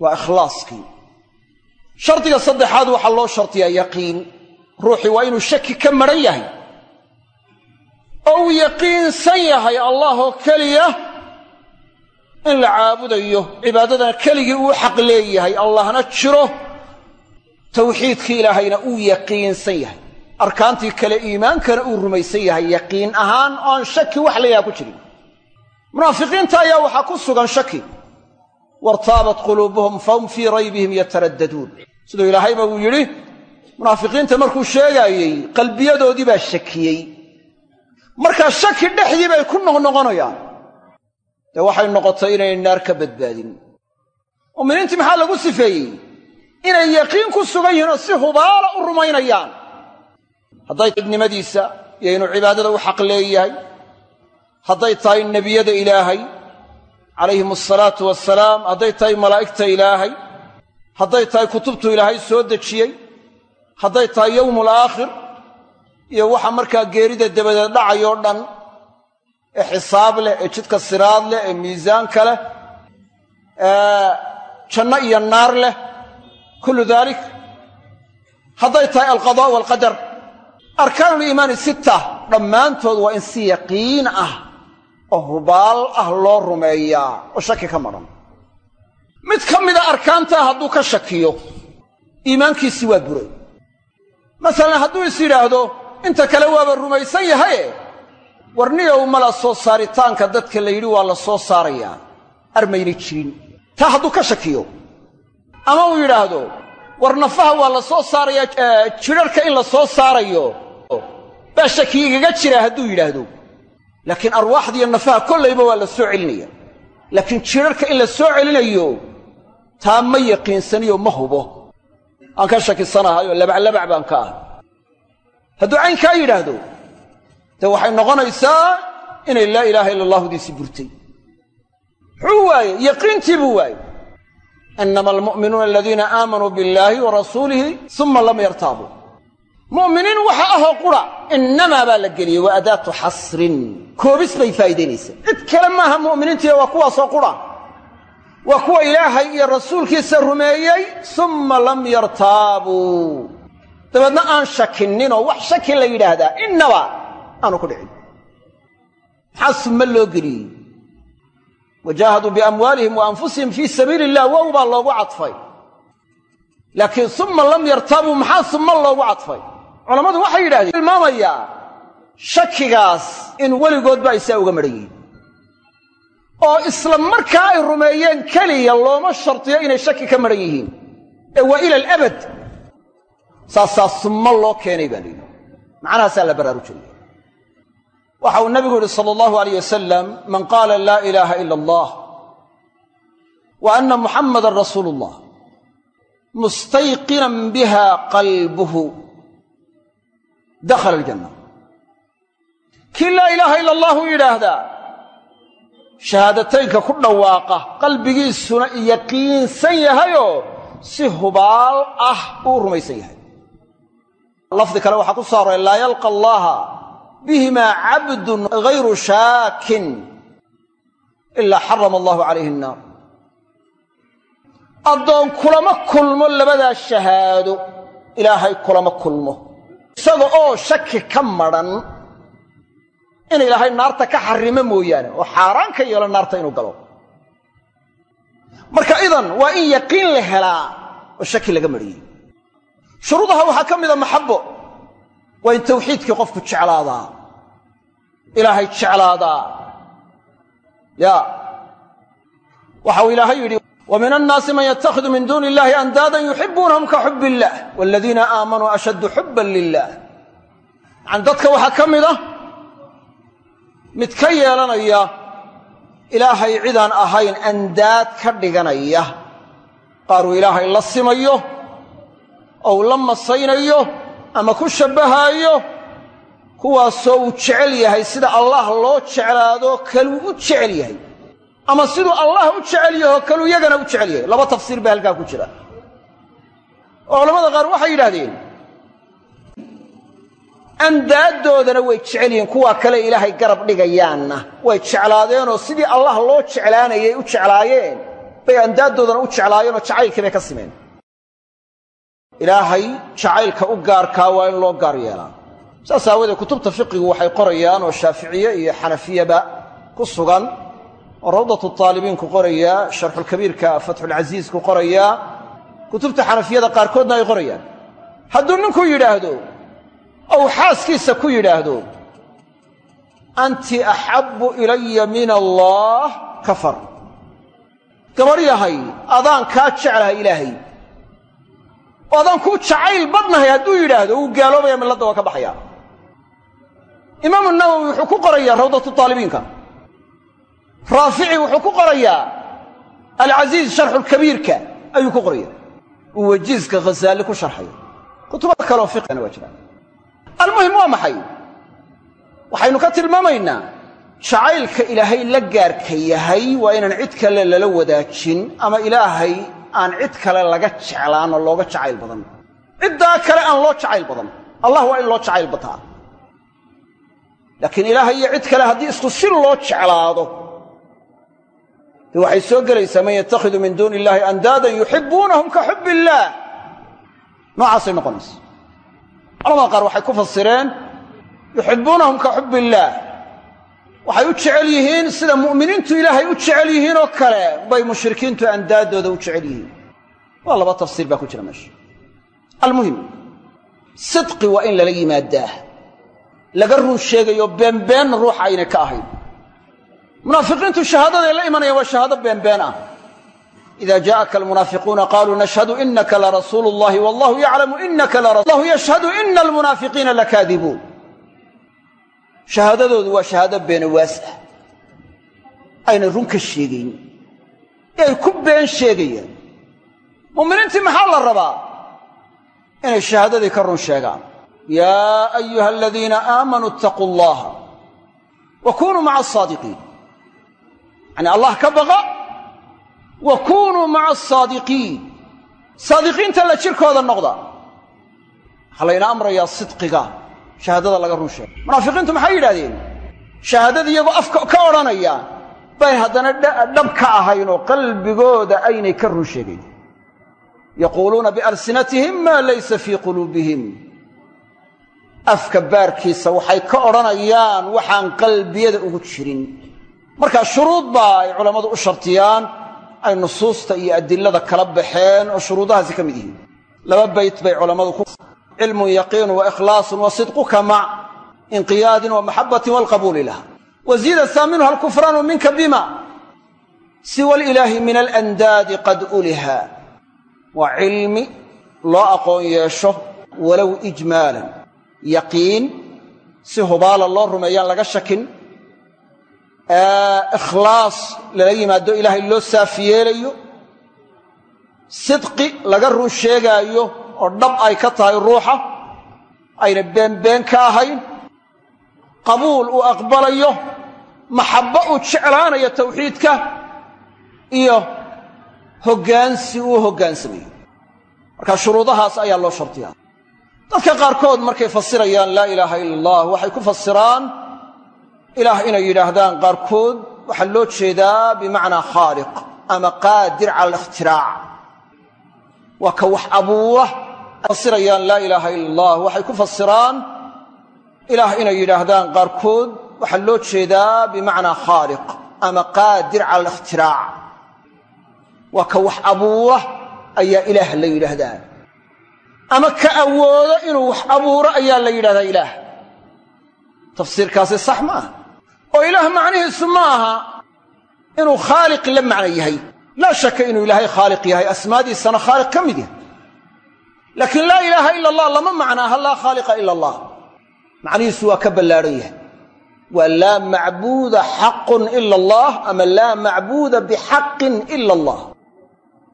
Waa ikhlaaskii. Shardiga saddexaad waxaa loo shardiyaa yaqiin. Ruuxii waa inuu shaki ka maran yahay. Oo uu yaqiinsan yahay allaahoo keliya in la caabudayo cibaadadana keligii uu xaq leeyahay allahna jiro tawxiidkii ilaahayna uu yaqiinsan yahay arkaantii kale iimaankana uu rumaysan yahay yaqiin ahaan oon shaki wax layaha ku jirin. Munaafiqiinta ayaa waxaa ku sugan shaki. Wartaabat quluubuhum fahum fii raybihim yataraddaduun siduu ilaahayba uu yidhi munaafiqiinta markuu sheegaayey qalbiyadoodii baa shakiyey. Markaa shaki dhexdii bay ku noqnoqonayaan dee waxay noqotay inay naar ka badbaadin. Mu'miniintii maxaa lagu sifeeyey? Inay yaqiin ku sugan yihiin oo si hubaala u rumaynayaan hadday idnimadiisa iyo inuu cibaadada u xaq leeyahay. Hadday tahay nebiyada ilaahay calayhim asalaatu wasalaam hadday tahay malaa'igta ilaahay hadday tahay kutubtu ilaahay soo dejiyey hadday tahay yowmul aakhir iyo waxa markaa geerida dabadeed dhacayoo dhan ee xisaab leh ee jidka siraad leh ee miisaanka leh janno iyo naar leh kullu daalik hadday tahay alqadaa waalqadar arkaanuliimaani sitta. Dhammaantood waa in si yaqiin ah oo hubaal ah loo rumeeyaa oo shaki ka madhan mid ka mida arkaantaa hadduu ka shakiyo iimaankiisii waa buray masalan hadduu is yidhaahdo inta kale waaba rumaysan yahaye warniyow mala soo saaritaanka dadka la yidhi waa la soo saarayaa. Armayna jirin. Taa hadduu ka shakiyo. Ama uu yidhaahdo war nafaha waa la soo saarayaa jidharka in la soo saarayo baa shaki igaga jira hadduu yidhaahdo. Laakiin arwaaxdiiyo nafaha kollayba waa la soo celinaya. Laakiin jidharka in la soo celinayo taa ma yaqiinsaniyo ma hubo. Aan ka shakisanahay oo labaclabac baan ka ahay. Hadduu caynkaa yidhaahdo dee waxay noqonaysaa inay laa ilaaha illa allahudiisii burtay. Muxuu waaye? Yaqiintii buu waaye. Inama almu'minuuna aladiina aamanuu billaahi wa rasuulihi suma lam yartaabuu mu'miniin waxa ahoo qura. Innamaa baa la geliyey waa adaatu xasrin koobis bay faa'iidaynaysaa cid kale maaha mu'miniintiiyo waa kuwaasoo qura. Waa kuwa ilaahay iyo rasuulkiisa rumeeyey summa lam yartaabuu dabeedna aan shakinninoo wax shaki la yidhaahdaa. Innaba aanu ku dhicin. Maxaa summa loo geliyey? Wajaahaduu biamwaalihim wa anfusihim fii sabiili illah wow baa loogu cadfay. Laakiin summa lam yartaabuu maxaa summa loogu cadfay culammadu waxay yidhahdeen tilmaamayaa shakigaas in weligoodba ay saa uga madhan yihiin. Oo isla markaa ay rumeeyeen keliya looma shartiyo inay shaki ka madhan yihiin. Ee waa ila alabad. Saasaa summo loo keenay baa layidhi macnahaasaa la baraarujinaya waxa uu nabigu yidhi sala allahu alayh wasalam man qaala laa ilaaha ila allah wa anna muxammadan rasuulu ullah mustayqinan biha qalbuhu dakhala aljanna kii laa ilaaha ila allahu yidhaahdaa shahaadataynka ku dhawaaqa qalbigiisuna yaqiinsan yahayoo si hubaal ah uu rumaysan yahay lafdi kale waxaa ku soo aroray laa yalqa allaha bihimaa cabdun hayru shaakin ilaa xarama allahu calayhi annaar addoon kulama kulmo labadaa shahaado ilaahay kulama kulmo isaga oo shaki ka madhan in ilaahay naarta ka xarrimo mooyaane oo xaaraan ka yeelo naarta inuu galo. Marka idan waa in yaqiin la helaa oo shaki laga mariyey. Shuruudaha waxaa ka mida maxabbo. Waa in tawxiidkii qofku jeclaadaa. Ilaahay jeclaadaa. Ya waxa uu ilaahay yidhi wa min annaasi man yatakhidu min duuni illahi andaadan yuxibuunahum ka xub illah waladiina aamanuu ashaddu xubban lilah yacani dadka waxaa ka mid ah mid ka yeelanaya ilaahay cidaan ahayn andaad ka dhiganaya qaaruu ilaahay la simayo ou la masaynayo ama ku shabbahaayo kuwaasoo uu jecel yahay sida allah loo jeclaado kaluu u jecel yahay ama siduu allah u jecel yahoo kaluu yagana u jecel yahay laba tafsiir baa halkaa ku jira. Oo culamada qaar waxay yidhahdeen andaaddoodana way jecel yihiin kuwaa kale ilaahay garab dhigayaanna. Way jeclaadeenoo sidii allah loo jeclaanayay u jeclaayeen bay andaaddoodana u jeclaayeenoo jacaylkii bay ka simeen. Ilaahay jacaylka u gaarkaa waa in loo gaar yeelaa. Saas aawadeed kutubta fiqigu waxay qorayaan oo shaaficiye iyo xanafiyeba ku sugan oo rawdatu taalibiinku qorayaa sharxulkabiirka fatxulcasiisku qorayaa kutubta xanafiyada qaarkoodna ay qorayaan. Hadduu ninku yidhaahdo ou xaaskiisa ku yidhaahdo anti axabbu ilaya min allaah kafar. Gabadh yahay adaan kaa jeclahay ilaahay. Oo adaan kuu jacayl badnahay hadduu yidhaahdo wuu gaaloobaya milladda waa ka baxaya imaamu nawowi wuxuu ku qorayaa rawdatu taalibiinka raafici wuxuu ku qorayaa. Alcasiiz sharxulkabiirka ayuu ku qoraya uu wajiiska khasaali ku sharxayo. Kutubo kaleo fiqina waa jiraan. Almuhim waa maxay? Waxaynu ka tilmaamaynaa jacaylka ilaahay la gaarka yahay waa inaan cid kale lala wadaajin ama ilaahay aan cid kale laga jeclaan oo looga jacayl badan. Ciddaa kale aan loo jacayl badan. Allah waa in loo jacayl bataa. Laakiin ilaahay iyo cid kale haddii isku si loo jeclaado dee waxay soo gelaysaa man yatakhidu min duuni illaahi andaadan yuxibbuunahum ka xubbi illaah noocaasay noqonaysa culamada qaar waxay ku fasireen yuxibbuunahum ka xubbi illaah waxay u jecel yihiin sida mu'miniintu ilaahay u jecel yihiin oo kale bay mushrikiintu andaaddooda u jecel yihiin. Waa laba tafsiir baa ku jira meesha. Almuhim sidqi waa in lala yimaadaa. Laga run sheegayo beenbeenna ruuxa aynay ka ahayn munaafiqiintu shahaadaday la imanayaan waa shahaado beenbeen ah. Ida jaءaka almunaafiquuna qaluu nashhadu inaka larasuulu اllahi wallahu yaclamu inaka allahu yashhadu ina almunaafiqiina lakaadibuun. Shahaadadoodu waa shahaado beenawaas ah. Ayna run ka sheegayn. Ee ay ku been sheegayaan. Mu'miniintii maxaa la rabaa? Inay shahaadadii ka run sheegaan. Yaa ayuha aladiina aamanuu itaquu allaha wa kunuu maca yacni allah ka baqa wa kunuu maca asaadiqiin saadiqiinta la jirkooda noqda. Waxaa layna amrayaa sidqiga shahaadada laga run sheego munaafiqiintu maxay yidhahdeen shahaadada iyagoo afka ka odhanaya bay haddana dhab ka ahayn oo qalbigooda aynay ka run sheegayn yaquuluuna bialsinatihim maa laysa fii quluubihim. Afka baarkiisa waxay ka odhanayaan waxaan qalbiyada ugu jirin markaa shuruud baa ay culammadu u shartiyaan ay nusuusta iyo adilada kala baxeen oo shuruudahaasi ka mid yihiin. Laba bayt bay culammadu ku cilmun yaqiinu wa ikhlaasun wa sidquka mac inqiyaadin wa maxabbatin walqabuuli laha. Wa ziida saaminuha alkufraanu minka bima? Siwa alilaahi min alandaadi qad uliha. Waa cilmi loo aqoon yeesho walow ijmaalan. Yaqiin si hubaala loo rumeeyaan laga shakin ikhlaas lala yimaado ilaahay loo saafi yeelayo sidqi laga run sheegaayo oo dhab ay ka tahay ruuxa ayna beenbeen ka ahayn qabuul uu aqbalayo maxabbo uu jeclaanayo tawxiidka iyo hoggaansi uu hoggaansamayo marka shuruudahaas ayaa loo shardiyaa dadka qaarkood markay fasirayaan laa ilaaha ila allah waxay ku fasiraan ilaah inay yidhaahdaan qaarkood waxaa loo jeedaa bimacnaa khaaliq ama qaadir cala alikhtiraac. Waa ka wax abuura fasirayaan laa ilaaha ila allah waxay ku fasiraan ilaah inay yidhaahdaan qaarkood waxaa loo jeedaa bimacnaa khaaliq ama qaadir cala alikhtiraac. Waa ka wax abuura ayaa ilaah la yidhaahdaa ama ka awoodo inuu wax abuuro ayaa la yidhahdaa ilaah. Tafsiirkaasi sax ma aha oo ilaah macnihiisu ma aha inuu khaaliq la macno yahay. Laa shaka inuu ilaahay khaaliq yahay. Asmaadiisana khaaliq ka mid yahay. Laakiin laa ilaaha ila allah lama macnaaha laa khaaliqa ila allah macnihiisu waa ka ballaadhan yahay. Waa laa macbuuda xaqun ila allah ama laa macbuuda bixaqin ila allah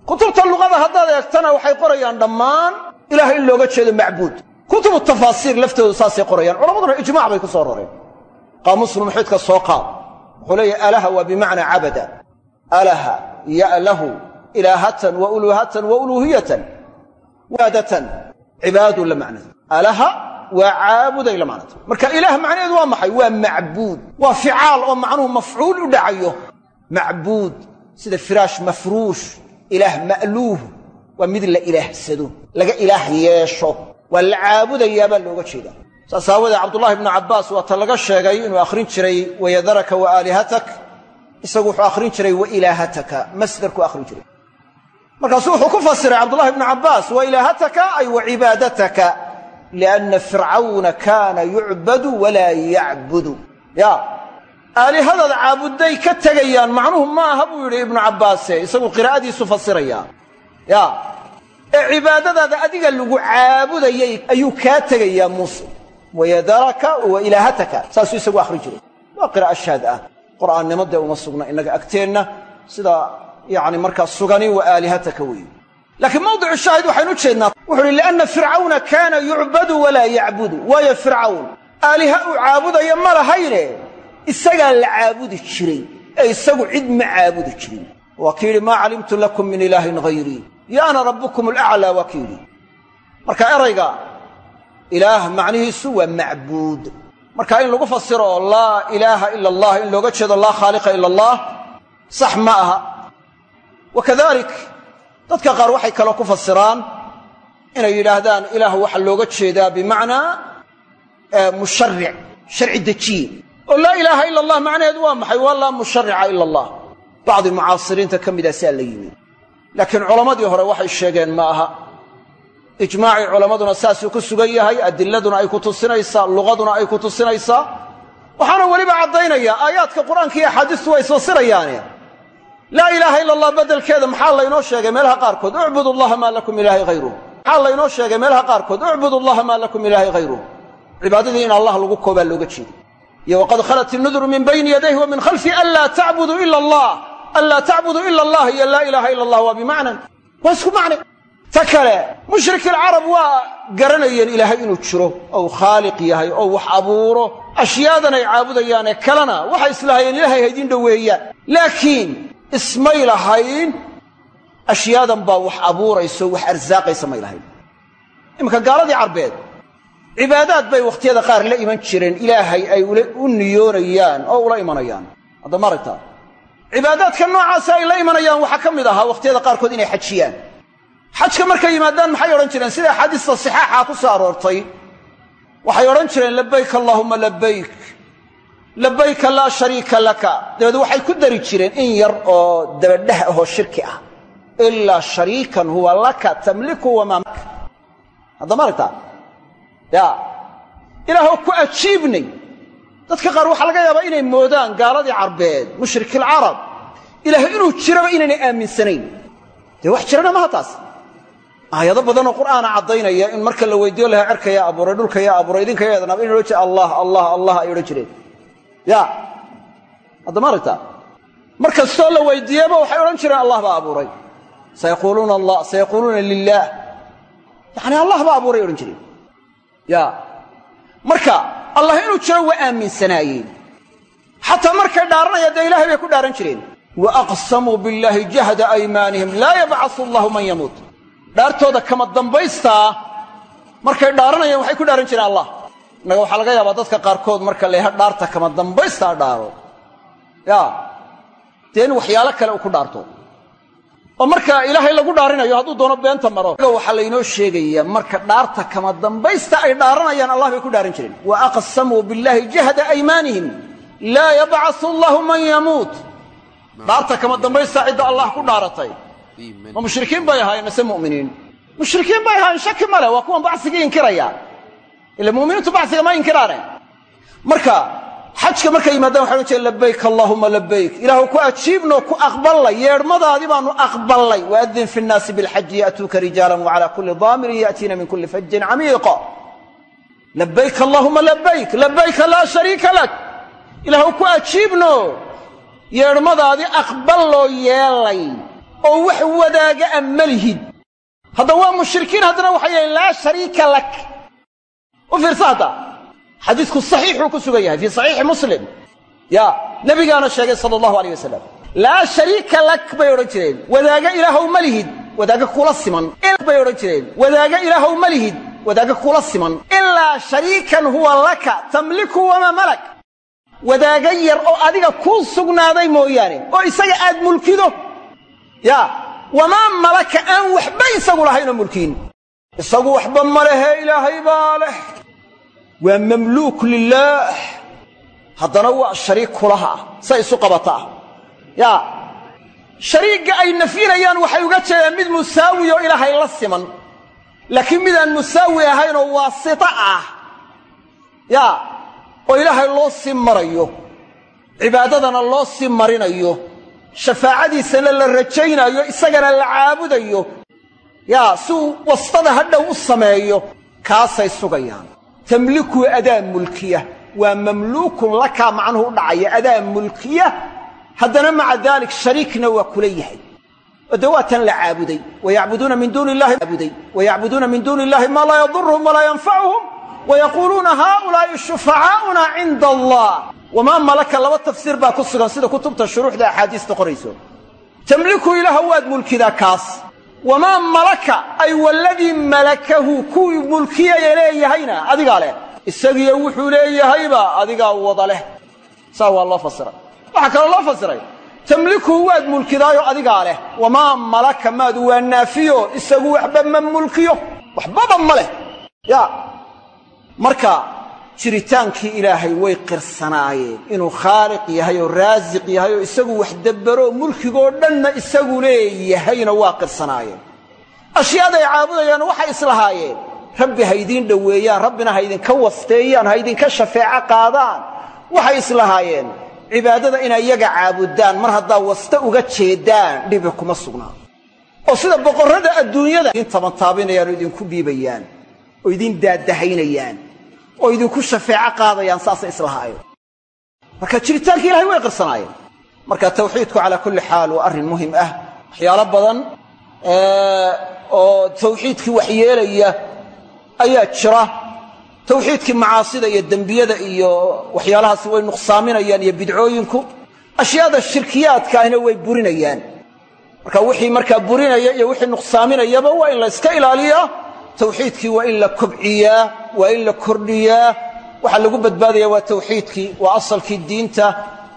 kutubta luqada haddaad eegtana waxay qorayaan dhammaan ilaah in looga jeedo macbuud. Kutubu tafaasiir laftoodu saasay qorayaan. Culammaduna ijmac bay ku soo roreen qaamuusul muxiidka soo qaad. Wuxuu leeyahay alaha waa bimacnaa cabada. Alaha ya'lahu ilaahatan wa uluuhatan wa uluuhiyatan. Waadatan. Cibaadun la macnada alaha waa caabuday la macnata marka ilaah macnaheedu waa maxay? Waa macbuud. Waa ficaal oo macnuhu mafcuul u dhacayo. Macbuud. Sida firaash mafruush. Ilaah ma'luuh. Waa mid la ilaahsado. Laga ilaah yeesho. Waa la caabudayaabaa looga jeedaa saas aawadee cabdullahi ibnu cabbaas waa ta laga sheegay inuu akhrin jiray wayadaraka wa aalihatak. Isagu wuxuu akhrin jiray wa ilaahataka masdarku akhrin jiray. Markaasuu wuxuu ku fasiray cabdullahi ibnu cabbaas wa ilaahataka ay wa cibaadataka lianna fircawna kaana yucbadu walaa yacbudu. Ya aalihadaad caabudday ka tegayaan macnuhu ma aha buu yidhi ibnu cabbaase isagu qiraa'adiisu fasirayaa. Ya ee cibaadadaada adiga lagu caabudayay ayuu kaa tegayaa muuse wayadaraka wa ilaahataka saasuu isagu akhrin jiray waa qira'a shaad ah qur'aannimo dee uma sugna innaga agteenna sida yacni markaa sugani wa aalihataka weeye laakiin mawdicu shaahid waxaynu u jeednaa wuxu uhi lianna fircawna kaana yucbadu walaa yacbudu waayo fircawn aaliha uu caabudaya ma lahayne isagaa la caabudi jiray ee isagu cid ma caabudi jirin waa ki yidhi maa calimtu lakum min ilaahin hayrii yo ana rabbukum waa ki yidhi ilaah macnihiisu waa macbuud. Marka in lagu fasiro laa ilaaha ila allah in looga jeedo laa khaaliqa ila allah sax ma aha. Wa kadalik dadka qaar waxay kaloo ku fasiraan inay yidhaahdaan ilaah waxaa looga jeedaa bimacnaa musharic sharci dejiye oo laa ilaaha ila allah macnaheedu waa maxay? Waa laa musharica ila allah bacdi mucaasiriinta ka mida saa la yimi laakiin culammadii hore waxay sheegeen ma aha ijmaacii culammaduna saasuu ku sugan yahay adiladuna ay ku tusinaysaa luqaduna ay ku tusinaysaa. Waxaana weliba caddaynayaa aayaadka qur'aanka iyo axaadiistu waa isfasirayaane laa ilaaha ila allah beddelkeeda maxaa laynoo sheegay meelaha qaarkood? Ucbud allaha maa lakum ilaahay hayruh maxaa laynoo sheegay meelaha qaarkood? Ucbud allaha maa lakum ilaahay hayruh cibaadadii in allah lagu koobaa looga jeeda iyo waqad khalat innuduru min bayni yadayhi wa min khalfi anlaa tacbuduu ila allah. Anlaa tacbuduu ila allah iyo laa ilaaha ila allah waa bimacnan. Waa isku macne ta kale mushrikilcarab waa garanayeen ilaahay inuu jiro ou khaaliq yahay ou wax abuuro. Ashyaadan ay caabudayaanee kalena waxay islahaayeen ilaahay haydin dhoweeyaan. Laakiin ismay lahayn ashyaadan baa wax abuurayso wax arsaaqaysa may lahayn. Iminka gaaladii carbeed cibaadaad bay wakhtiyada qaar la iman jireen. Ilaahay ay u niyoonayaan oo ula imanayaan. Hadda ma aragtaa cibaadaadka noocaasa ay la imanayaan waxaa ka mid ahaa wakhtiyada qaarkood inay xajiyaan xajka markay yimaadaan maxay odhan jireen? Sida axaadiista saxaaxa ku soo aroortay waxay odhan jireen labayk allaahumma labayk labayka laa shariika laka. Dabeed waxay ku dari jireen in yar oo dabadheh ahoo shirki ah. Ilaa shariikan huwa laka tamliku wamaa malak hadda ma aragtaa? Ya. Ilaahw ku ajiibnay. Dadka qaar waxaa laga yaabaa inay moodaan gaaladii carbeed mushrikilcarab ilaahay inuu jiraba inaynay aaminsanayn. Dee wax jirana maha taas aayado badanoo qur'aana caddaynaya in marka la weydiiyo laha cerka yaa abuuray dhulka yaa abuuray idinka yaadnaba in odhan jire allah allah allah ay odhan jireen. Ya hadda ma aragtaa? Mar la weydiiyeba waxay odhan jireen allah baa abuuray. Sayaquuluuna allah sayaquuluuna lilaah yacni allah baa abuuray odhan jireen. Ya marka allah inuu jiro waa aaminsanaayeen. Xataa markay dhaaranayaan dee ilahay bay ku dhaaran jireen. Wa aqsamuu billaahi jahda aymaanihim laa yabcasu allahu man yamuut dhaartooda kama dambaystaa markay dhaaranayaan waxay ku dhaaran jireen allah. Innaga waxaa laga yaabaa dadka qaarkood marka leeha dhaarta kama dambaystaa dhaaro. Ya dee waxyaalo kale uu ku dhaarto. Oo marka ilaahay lagu dhaarinayo hadduu doono beenta maro. Waxaa laynoo sheegayaa marka dhaarta kama dambaysta ay dhaaranayaan allah bay ku dhaaran jireen. Wa aqsamuu billaahi jahda aymaanihim. Laa yabcasu allahu man yamuut dhaarta kama dambaysta cidda allah ku dhaaratay ma mushrikiin bay ahaayeen mase mu'miniin mushrikiin bay ahaayeen shaki ma leh waa kuwan bacsigii inkiraya ila mu'miniintu bacsiga ma inkiraane marka xajka markay yimaadaan waxay odhan jireen labayk allaahuma labayk ilaahu ku ajiibnoo ku aqballay yeedhmadaadii baannu aqballay waadin fi nnaasi bilxaji ya'tuuka rijaalan wacalaa kulli daamirin ya'tiina min kulli fajin camiiqa labayk allaahuma labayk labayka laa shariika lak ilaahu ku ajiibno yeedhmadaadii aqballoo yeelay oo wax wadaaga a malihid hadda waa mushrikiin haddana waxay yahaen laa shariika lak. U fiirsa hadda xadiidku saxiixuu ku sugan yahay fii saxiixi muslim. Ya nebigaana sheegay sala allahu alayh wasalam laa shariika lak bay odhan jireen. Wadaaga ilaahow ma lihid wadaaga kula siman. Bay odhan jireen. Wadaaga ilaahow ma lihid wadaaga kula siman. Ilaa shariikan huwa laka tamliku wamaa malak. Wadaaga yar oo adiga kuu sugnaaday mooyaane oo isaga aad mulkido ya wamaa malaka aan waxba isagu lahaynoo mulkiin. Isagu waxba ma lehe ilaahay baa leh. Waa mamluuk lilaah haddana waa shariik kulaha ah say isu qabataa yaa shariigga ay nafyinayaan waxay uga jeedaan mid musaawi oo ilaahay la siman. Laakiin midaan musaawi ahaynoo waasita ah. Yaa oo ilaahay loo sii marayo. Cibaadadana loo sii marinayo shafaacadiisana la rajaynaayo isagana la caabudayo. Yaa si uu wastada hadhow u sameeyo kaasay sugayaan. Tamliku adaa mulkiya. Waa mamluukun lakaa macnuhu u dhacaya adaa mulkiya. Haddana maca daalik shariikna waa kula yahay. Oo dee waa tan la caabuday. Wayacbuduuna min duuni illahi caabuday. Wayacbuduuna min duuni illahi maa laa yaduruhum walaa yanfacuhum wayaquuluuna haaulaa'i shufacaa'una cinda allah wamaa malaka laba tafsiir baa ku sugan sida kutubta shuruuxda axaadiista qorayso tamliku ilaaha waad mulkidaa kaas wamaa malaka ay waladii malakahu kuwii mulkiyaya leeyahayna adigaa leh isagiyo wuxuu leeyahayba adigaa wada leh saa waa loo fasiray waxaa kaloo loo fasiray tamlikuhu waad mulkidaayo adigaa leh wamaa malaka maadu waa naafiyo isagu waxba ma mulkiyo waxbaba ma leh ya marka jiritaankii ilaahay way qirsanaayeen. Inuu khaaliq yahay oo raasiq yahay oo isagu wax dabbero mulkigoo dhanna isagu leeyahayna waa qirsanaayeen. Ashyaaday caabudayaan waxay islahaayeen. Rabbi ha ydiin dhoweeyaan rabbina ha ydinka wasteeyaan ha ydinka shafeeco qaadaan. Waxay islahaayeen. Cibaadada inay iyaga caabudaan mar haddaa waste uga jeedaan dhibi kuma sugnaa oo sida boqorrada adduunyada idin tabantaabinayaan oo idinku dhiibayaan oo idin daadahaynayaan oo idinku shafeeco qaadayaan saasay islahaayeen marka jiritaanka ilahay way qirsanaayeen marka tawxiidku calaa kulli xaal waa arrin muhiim ah waxyaalo badan oo tawxiidkii waxyeelaya ayaa jira. Tawxiidkii macaasida iyo dembiyada iyo waxyaalahaasi way nuqsaaminayaan iyo bidcooyinku. Ashyaada shirkiyaadka ahna way burinayaan. Marka wixii markaa burinaya iyo wixii nuqsaaminayaba waa in la yska ilaaliyaa tawxiidkii waa in la kobciyaa waa in la kordhiyaa. Waxaa lagu badbaadaya waa tawxiidkii waa asalkii diinta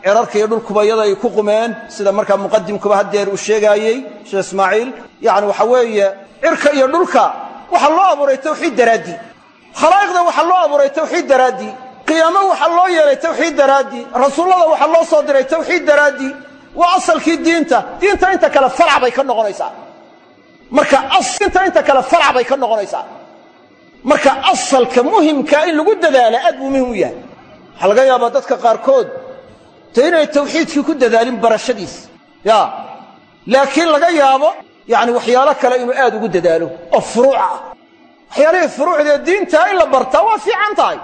cirarka iyo dhulkuba iyada ay ku qumeen sida markaa muqadimkuba haddeer uu sheegaayey sheekh ismaaciil. Yacni waxa weeye cirka iyo dhulka waxaa loo abuuray tawxiid daraaddii khalaa'iqda waxaa loo abuuray tawxiid daraaddii qiyaamo waxaa loo yeelay tawxiid daraaddii rasuullada waxaa loo soo diray tawxiid daraaddii waa asalkii diinta. Diinta inta kale farac bay ka noqonaysaa marka inta inta kale farac bay ka noqonaysaa. Marka asalka muhimkaa in lagu dadaala aad buu muhiim u yahay. Waxaa laga yaabaa dadka qaarkood de inay tawxiidkii ku dadaalin barashadiis. Ya laakiin laga yaabo yacni waxyaalo kale inuu aad ugu dadaalo oo furuuca ah. Waxyaalihii furuucdee diintaa in la bartaa waa fiican tahay.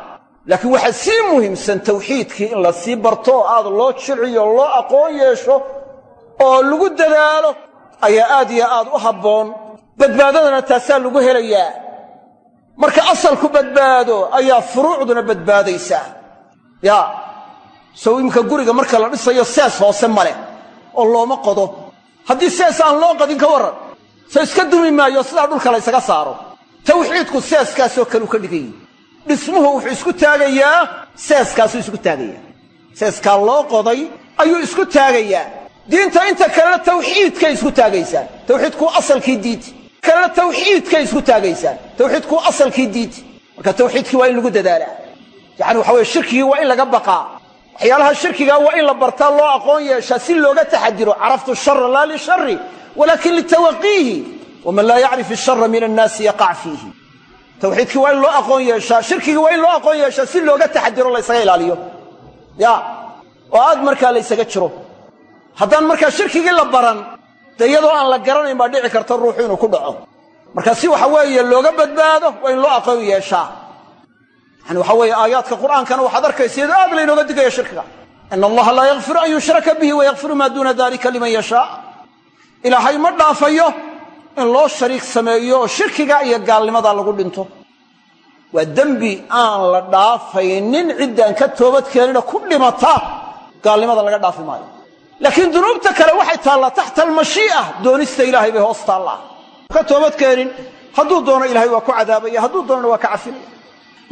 Laakiin waxaa sii muhiimsan tawxiidkii in la sii barto oo aad loo jilciyo loo aqoon yeesho oo lagu dadaalo ayaa aad iyo aad u habboon. Badbaadadana taasaa lagu helayaa. Marka asalku badbaado ayaa furuucduna badbaadaysaa ya sow imika guriga marka la dhisayo sees hoose ma leh oo looma qodo. Haddii sees aan loo qadin ka warran so iska dumi maayo sidaa dhulka la ysaga saaro. Tawxiidku seeskaasoo kale u ka dhigan dhismuhu wuxuu isku taagayaa seeskaasuu isku taagayaa. Seeskaa loo qoday ayuu isku taagayaa diinta inta kalena tawxiidkay isku taagaysaa tawxiidkuu asalkii diinti kalena tawxiidkay isku taagaysaa tawxiidkuu asalkii diinti marka tawxiidkii waa in lagu dadaalaa. Yacani waxa weye shirkigii waa in laga baqaa. Waxyaalaha shirkigaa waa in la bartaa loo aqoon yeeshaa si looga taxadiro caraftu shara laa lishari walaakin litawaqiihi waman laa yacrif ishara min annaasi yaqac fiihi. Tawxiidkii waa in loo aqoon yeeshaa. Shirkigii waa in loo aqoon yeeshaa si looga taxadiro laysaga ilaaliyo. Ya. Oo aad markaa laysaga jiro haddaan markaa shirkigii la baran dee iyadoo aan la garanayn baa dhici karta ruuxu inuu ku dhaco. Marka si waxa weeye looga badbaado waa in loo aqoon yeeshaa. Yani waxa weeye aayaadka qur'aankana waxaad arkaysa iyadoo aad laynooga digaya shirkiga. Ina allaha laa yakfiru an yushraka bihi wayakfiru maa duuna dalika liman yashaa. Ilaahay ma dhaafayo in loo shariik sameeyo shirkiga iyo gaalnimadaa lagu dhinto. Waa dembi aan la dhaafaynin ciddaan ka toobadkeenina ku dhimata gaalnimada laga dhaafi maayo laakiin dunuubta kale waxay taallaa taxta almashii'a doonista ilaahay bay hoos taallaa. Ka toobadkeenin hadduu doono ilahay waa ku cadaabaya hadduu doonona waa ka cafinaya.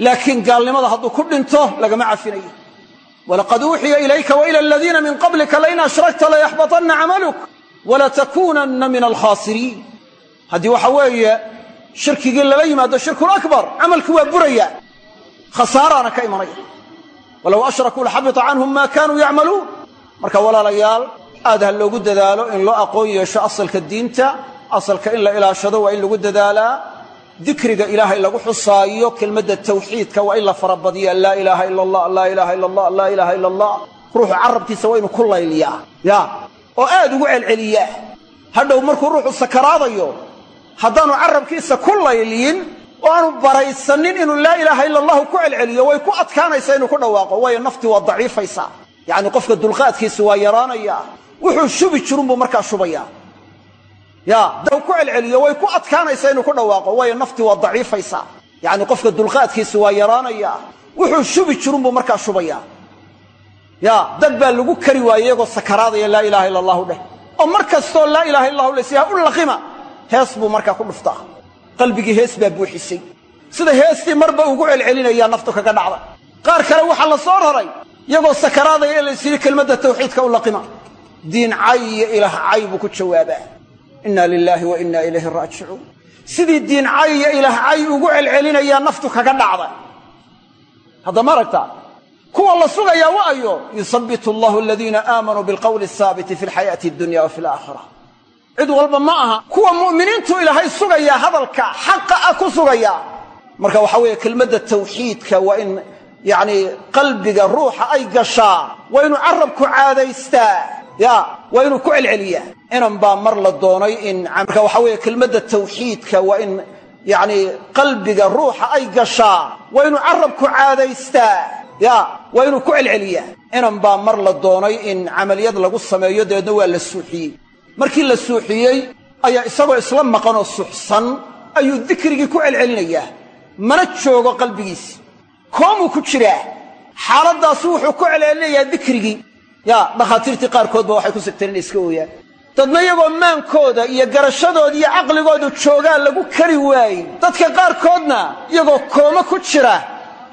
Laakiin gaalnimada hadduu ku dhinto lagama cafinayo walaqad uuxiya ilayka waila aladiina min qablika lain ashrakta layaxbaطanna camaluk walatakuunanna min alkhaasiriin. Haddii waxa weeye shirkigii lala yimaado shirkun akbar camalkii waa buraya. Khasaaraana ka imanaya. Walow ashrakuu laxabita canhum ma kaanuu yacmaluun marka walaalayaal aad ha loogu dadaalo in loo aqoon yeesho asalka diinta asalka in la ilaashado waa in lagu dadaalaa. Dikriga ilaahay lagu xusaayo kelmadda tawxiidka waa in la farabadiyaa. Laa ilaaha ila allah laa ilaaha ila allah laa ilaaha ila allah ruuxu carabkiisa waa inu ku layliyaa. Ya oo aad ugu celceliyaa. Hadhow markuu ruuxu sakaraadayo haddaanu carabkiisa ku layliyin oo aanu baraysanin inuu laa ilaaha ila allahu ku celceliyo way ku adkaanaysaa inuu ku dhawaaqo. Waayo naftii waa daciifaysaa yacni qofka dulqaadkiisa waa yaraanayaa wuxuu shubi jirunbuu markaa shubayaa. Ya ku celceliyo way ku adkaanaysaa inuu ku dhawaaqo waayo naftii waa daciifaysaa. Yacni qofka dulqaadkiisa waa yaraanayaa wuxuu shubi jirunbuu markaa shubayaa. Ya dad baa lagu kari waayey iyagoo sakaraadaya laa ilaha ila allahu dheh. Oo mar kastoo laa ilaha illa allahu lasiha u laqima hees buu markaa ku dhuftaa. Qalbigii hees baa buuxisay. Sida heestii marba ugu celcelinayaa naftu kaga dhacda. Qaar kale waxaa iyagoo sakaraadaya lays yidhi kelmadda tawxiidka u laqima. Diin cay iyo ilaah cay buu ku jawaabaa. Inna lilaahi wa inna ilayhi raajicuun. Sidii diin cay iyo ilaah cay ugu celcelinayaa naftu kaga dhacda. Hadda ma aragtaa kuwa la sugayaa waayo yusabitu allahu aladiina aamanuu bilqowli asaabiti fi alxayaati addunya wa fi alaakhira cid walba ma aha kuwa mu'miniintu ilaahay sugayaa hadalka xaqa marka waxaa weeye kelmadda tawxiidka waa in yacni qalbiga ruuxa ay gashaa waa inuu carabku caadaystaa ya waa inuu ku celceliyaa. Inan baa mar la doonay in marka waxaa weeye kelmadda tawxiidka waa in yacni qalbiga ruuxa ay gashaa waa inuu carabku caadaystaa ya waa inuu ku celceliyaa. Inan baa mar la doonay in camaliyad lagu sameeyo dabeedna waa la suuxiyey. Markii la suuxiyey ayaa isagoo isla maqanoo suxsan ayuu dikrigii ku celcelinayaa mana joogo qalbigiisi koomuu ku jiraa xaaladaasu wuxuu ku celcelinayaa dikrigii yaa dhakhaatiirtii qaarkoodba waxay ku sigteen iska ooyaan dadna iyagoo maankooda iyo garashadooda iyo caqligoodu joogaan lagu kari waaye dadka qaarkoodna iyagoo kooma ku jira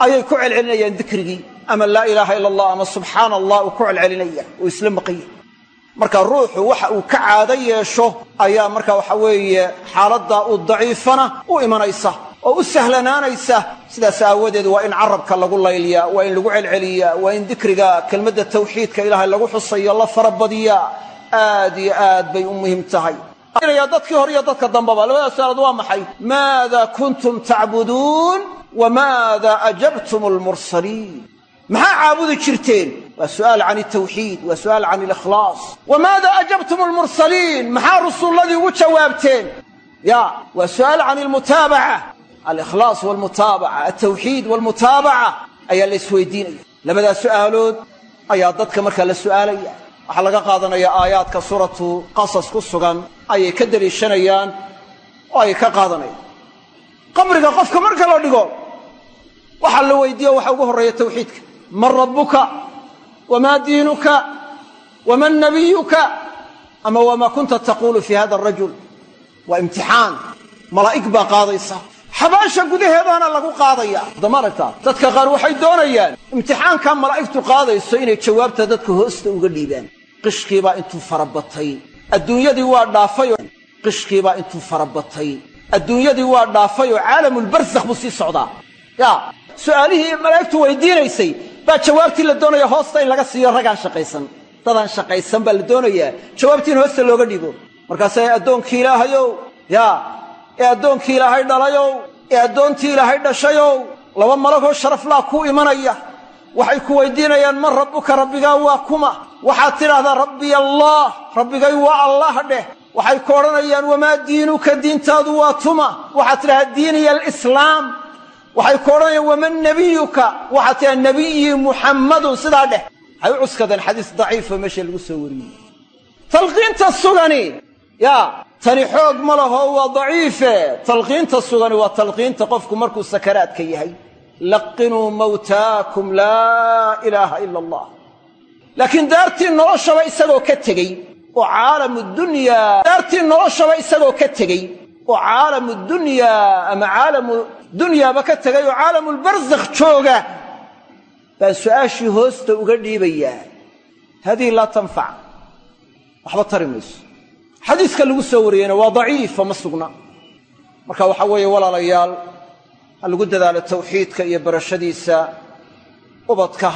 ayay ku celcelinayaan dikrigii ama laa ilaaha ila allah ama subxaana allah uu ku celcelinaya uu isla maqanya marka ruuxu waxa uu ka caado yeesho ayaa marka waxa weeye xaaladdaa uu daciifana u imanaysa oo u sahlanaanaysa. Sidaas aawadeed waa in carabka lagu layliyaa waa in lagu celceliyaa waa in dikriga kelmadda tawxiidka ilaahay lagu xusayo la farabadiyaa aad iyo aad bay u muhiim tahay. Dadkii hore iyo dadka dambaba labadaas su'aalood waa maxay? Maada kuntum tacbuduun wa maada ajabtum almursaliin maxaa caabudi jirteen? Waa su'aal can altawxiid waa su'aal can alikhlaas wa ajabtum almursaliin maxaa rusulladii ugu jawaabteen? Ya waa su'aal can almutaabaca alikhlaas walmutaabaca altawxiid walmutaabaca ayaa la isweydiinaya. Labadaas su'aalood ayaa dadka markaa la su'aalaya. Waxaa laga qaadanaya aayaadka suuratu qasas ku sugan ayay ka deliishanayaan oo ay ka qaadanayaan. Qabriga qofka marka la dhigo waxaa la weydiiyo waxa ugu horreeya tawxiidka. Man rabbuka wamaa diinuka waman nabiyuka ama wamaa kunta taquulu fi hada arajul waa imtixaan. Malaa'ig baa xabaasha gudaheedaana lagu qaadaya. Dama aragtaa dadka qaar waxay doonayaan imtixaankaa malaa'igtu qaadayso inay jawaabta dadka hoosta uga dhiibaan. Qishkiibaa intuu farabatay adduunyadii waa dhaafayoo qishkiibaa intuu farabatay adduunyadii waa dhaafayoo caalamulbarsakh buu sii socdaa. Yaa su'aalihii malaa'igtu weydiinaysay baa jawaabtii la doonaya hoosta in laga siiyo ragaan shaqaysan. Dadaan shaqaysan baa la doonayaa jawaabtii in hoosta looga dhiibo. Markaasay addoonkii ilaahayow yaa ee addoonkii ilaahay dhalayow ee addoontii ilaahay dhashayow laba malagoo sharaflaa kuu imanaya. Waxay ku weydiinayaan man rabbuka rabbigaa waa kuma. Waxaad tidhaahdaa rabbiy allaah rabbigay waa allaah dheh. Waxay ku odhanayaan wamaa diinuka diintaadu waa tuma. Waxaad tidhahdaa diiniya alislaam waxay ku odhanayaan waman nebiyuka waxaad tidhahdaa nebiyii muxammadun sidaa dheh. Waxay u cuskadeen xadiis daciifo meesha lagu soo wariyey. Talqiinta sugani yaa tani xoog ma laho waa daciife. Talqiinta sugani waa talqiinta qofku markuu sakaraadka yahay. Laqinuu mawtaakum laa ilaaha ila allah laakiin daartii noloshaba isagoo ka tegey oo caalamu dunyaa daartii noloshaba isagoo ka tegey oo caalamu dunyaa ama caalamu dunyaaba ka tegay oo caalamulbarsakh jooga baan su'aashii hoosta uga dhiibayaa. Haadihi laa tanfac waxba tari mayso xadiiska lagu soo wariyeyna waa daciifo ma sugna. Marka waxaa weeye walaalayaal ha lagu dadaalo tawxiidka iyo barashadiisa ubadka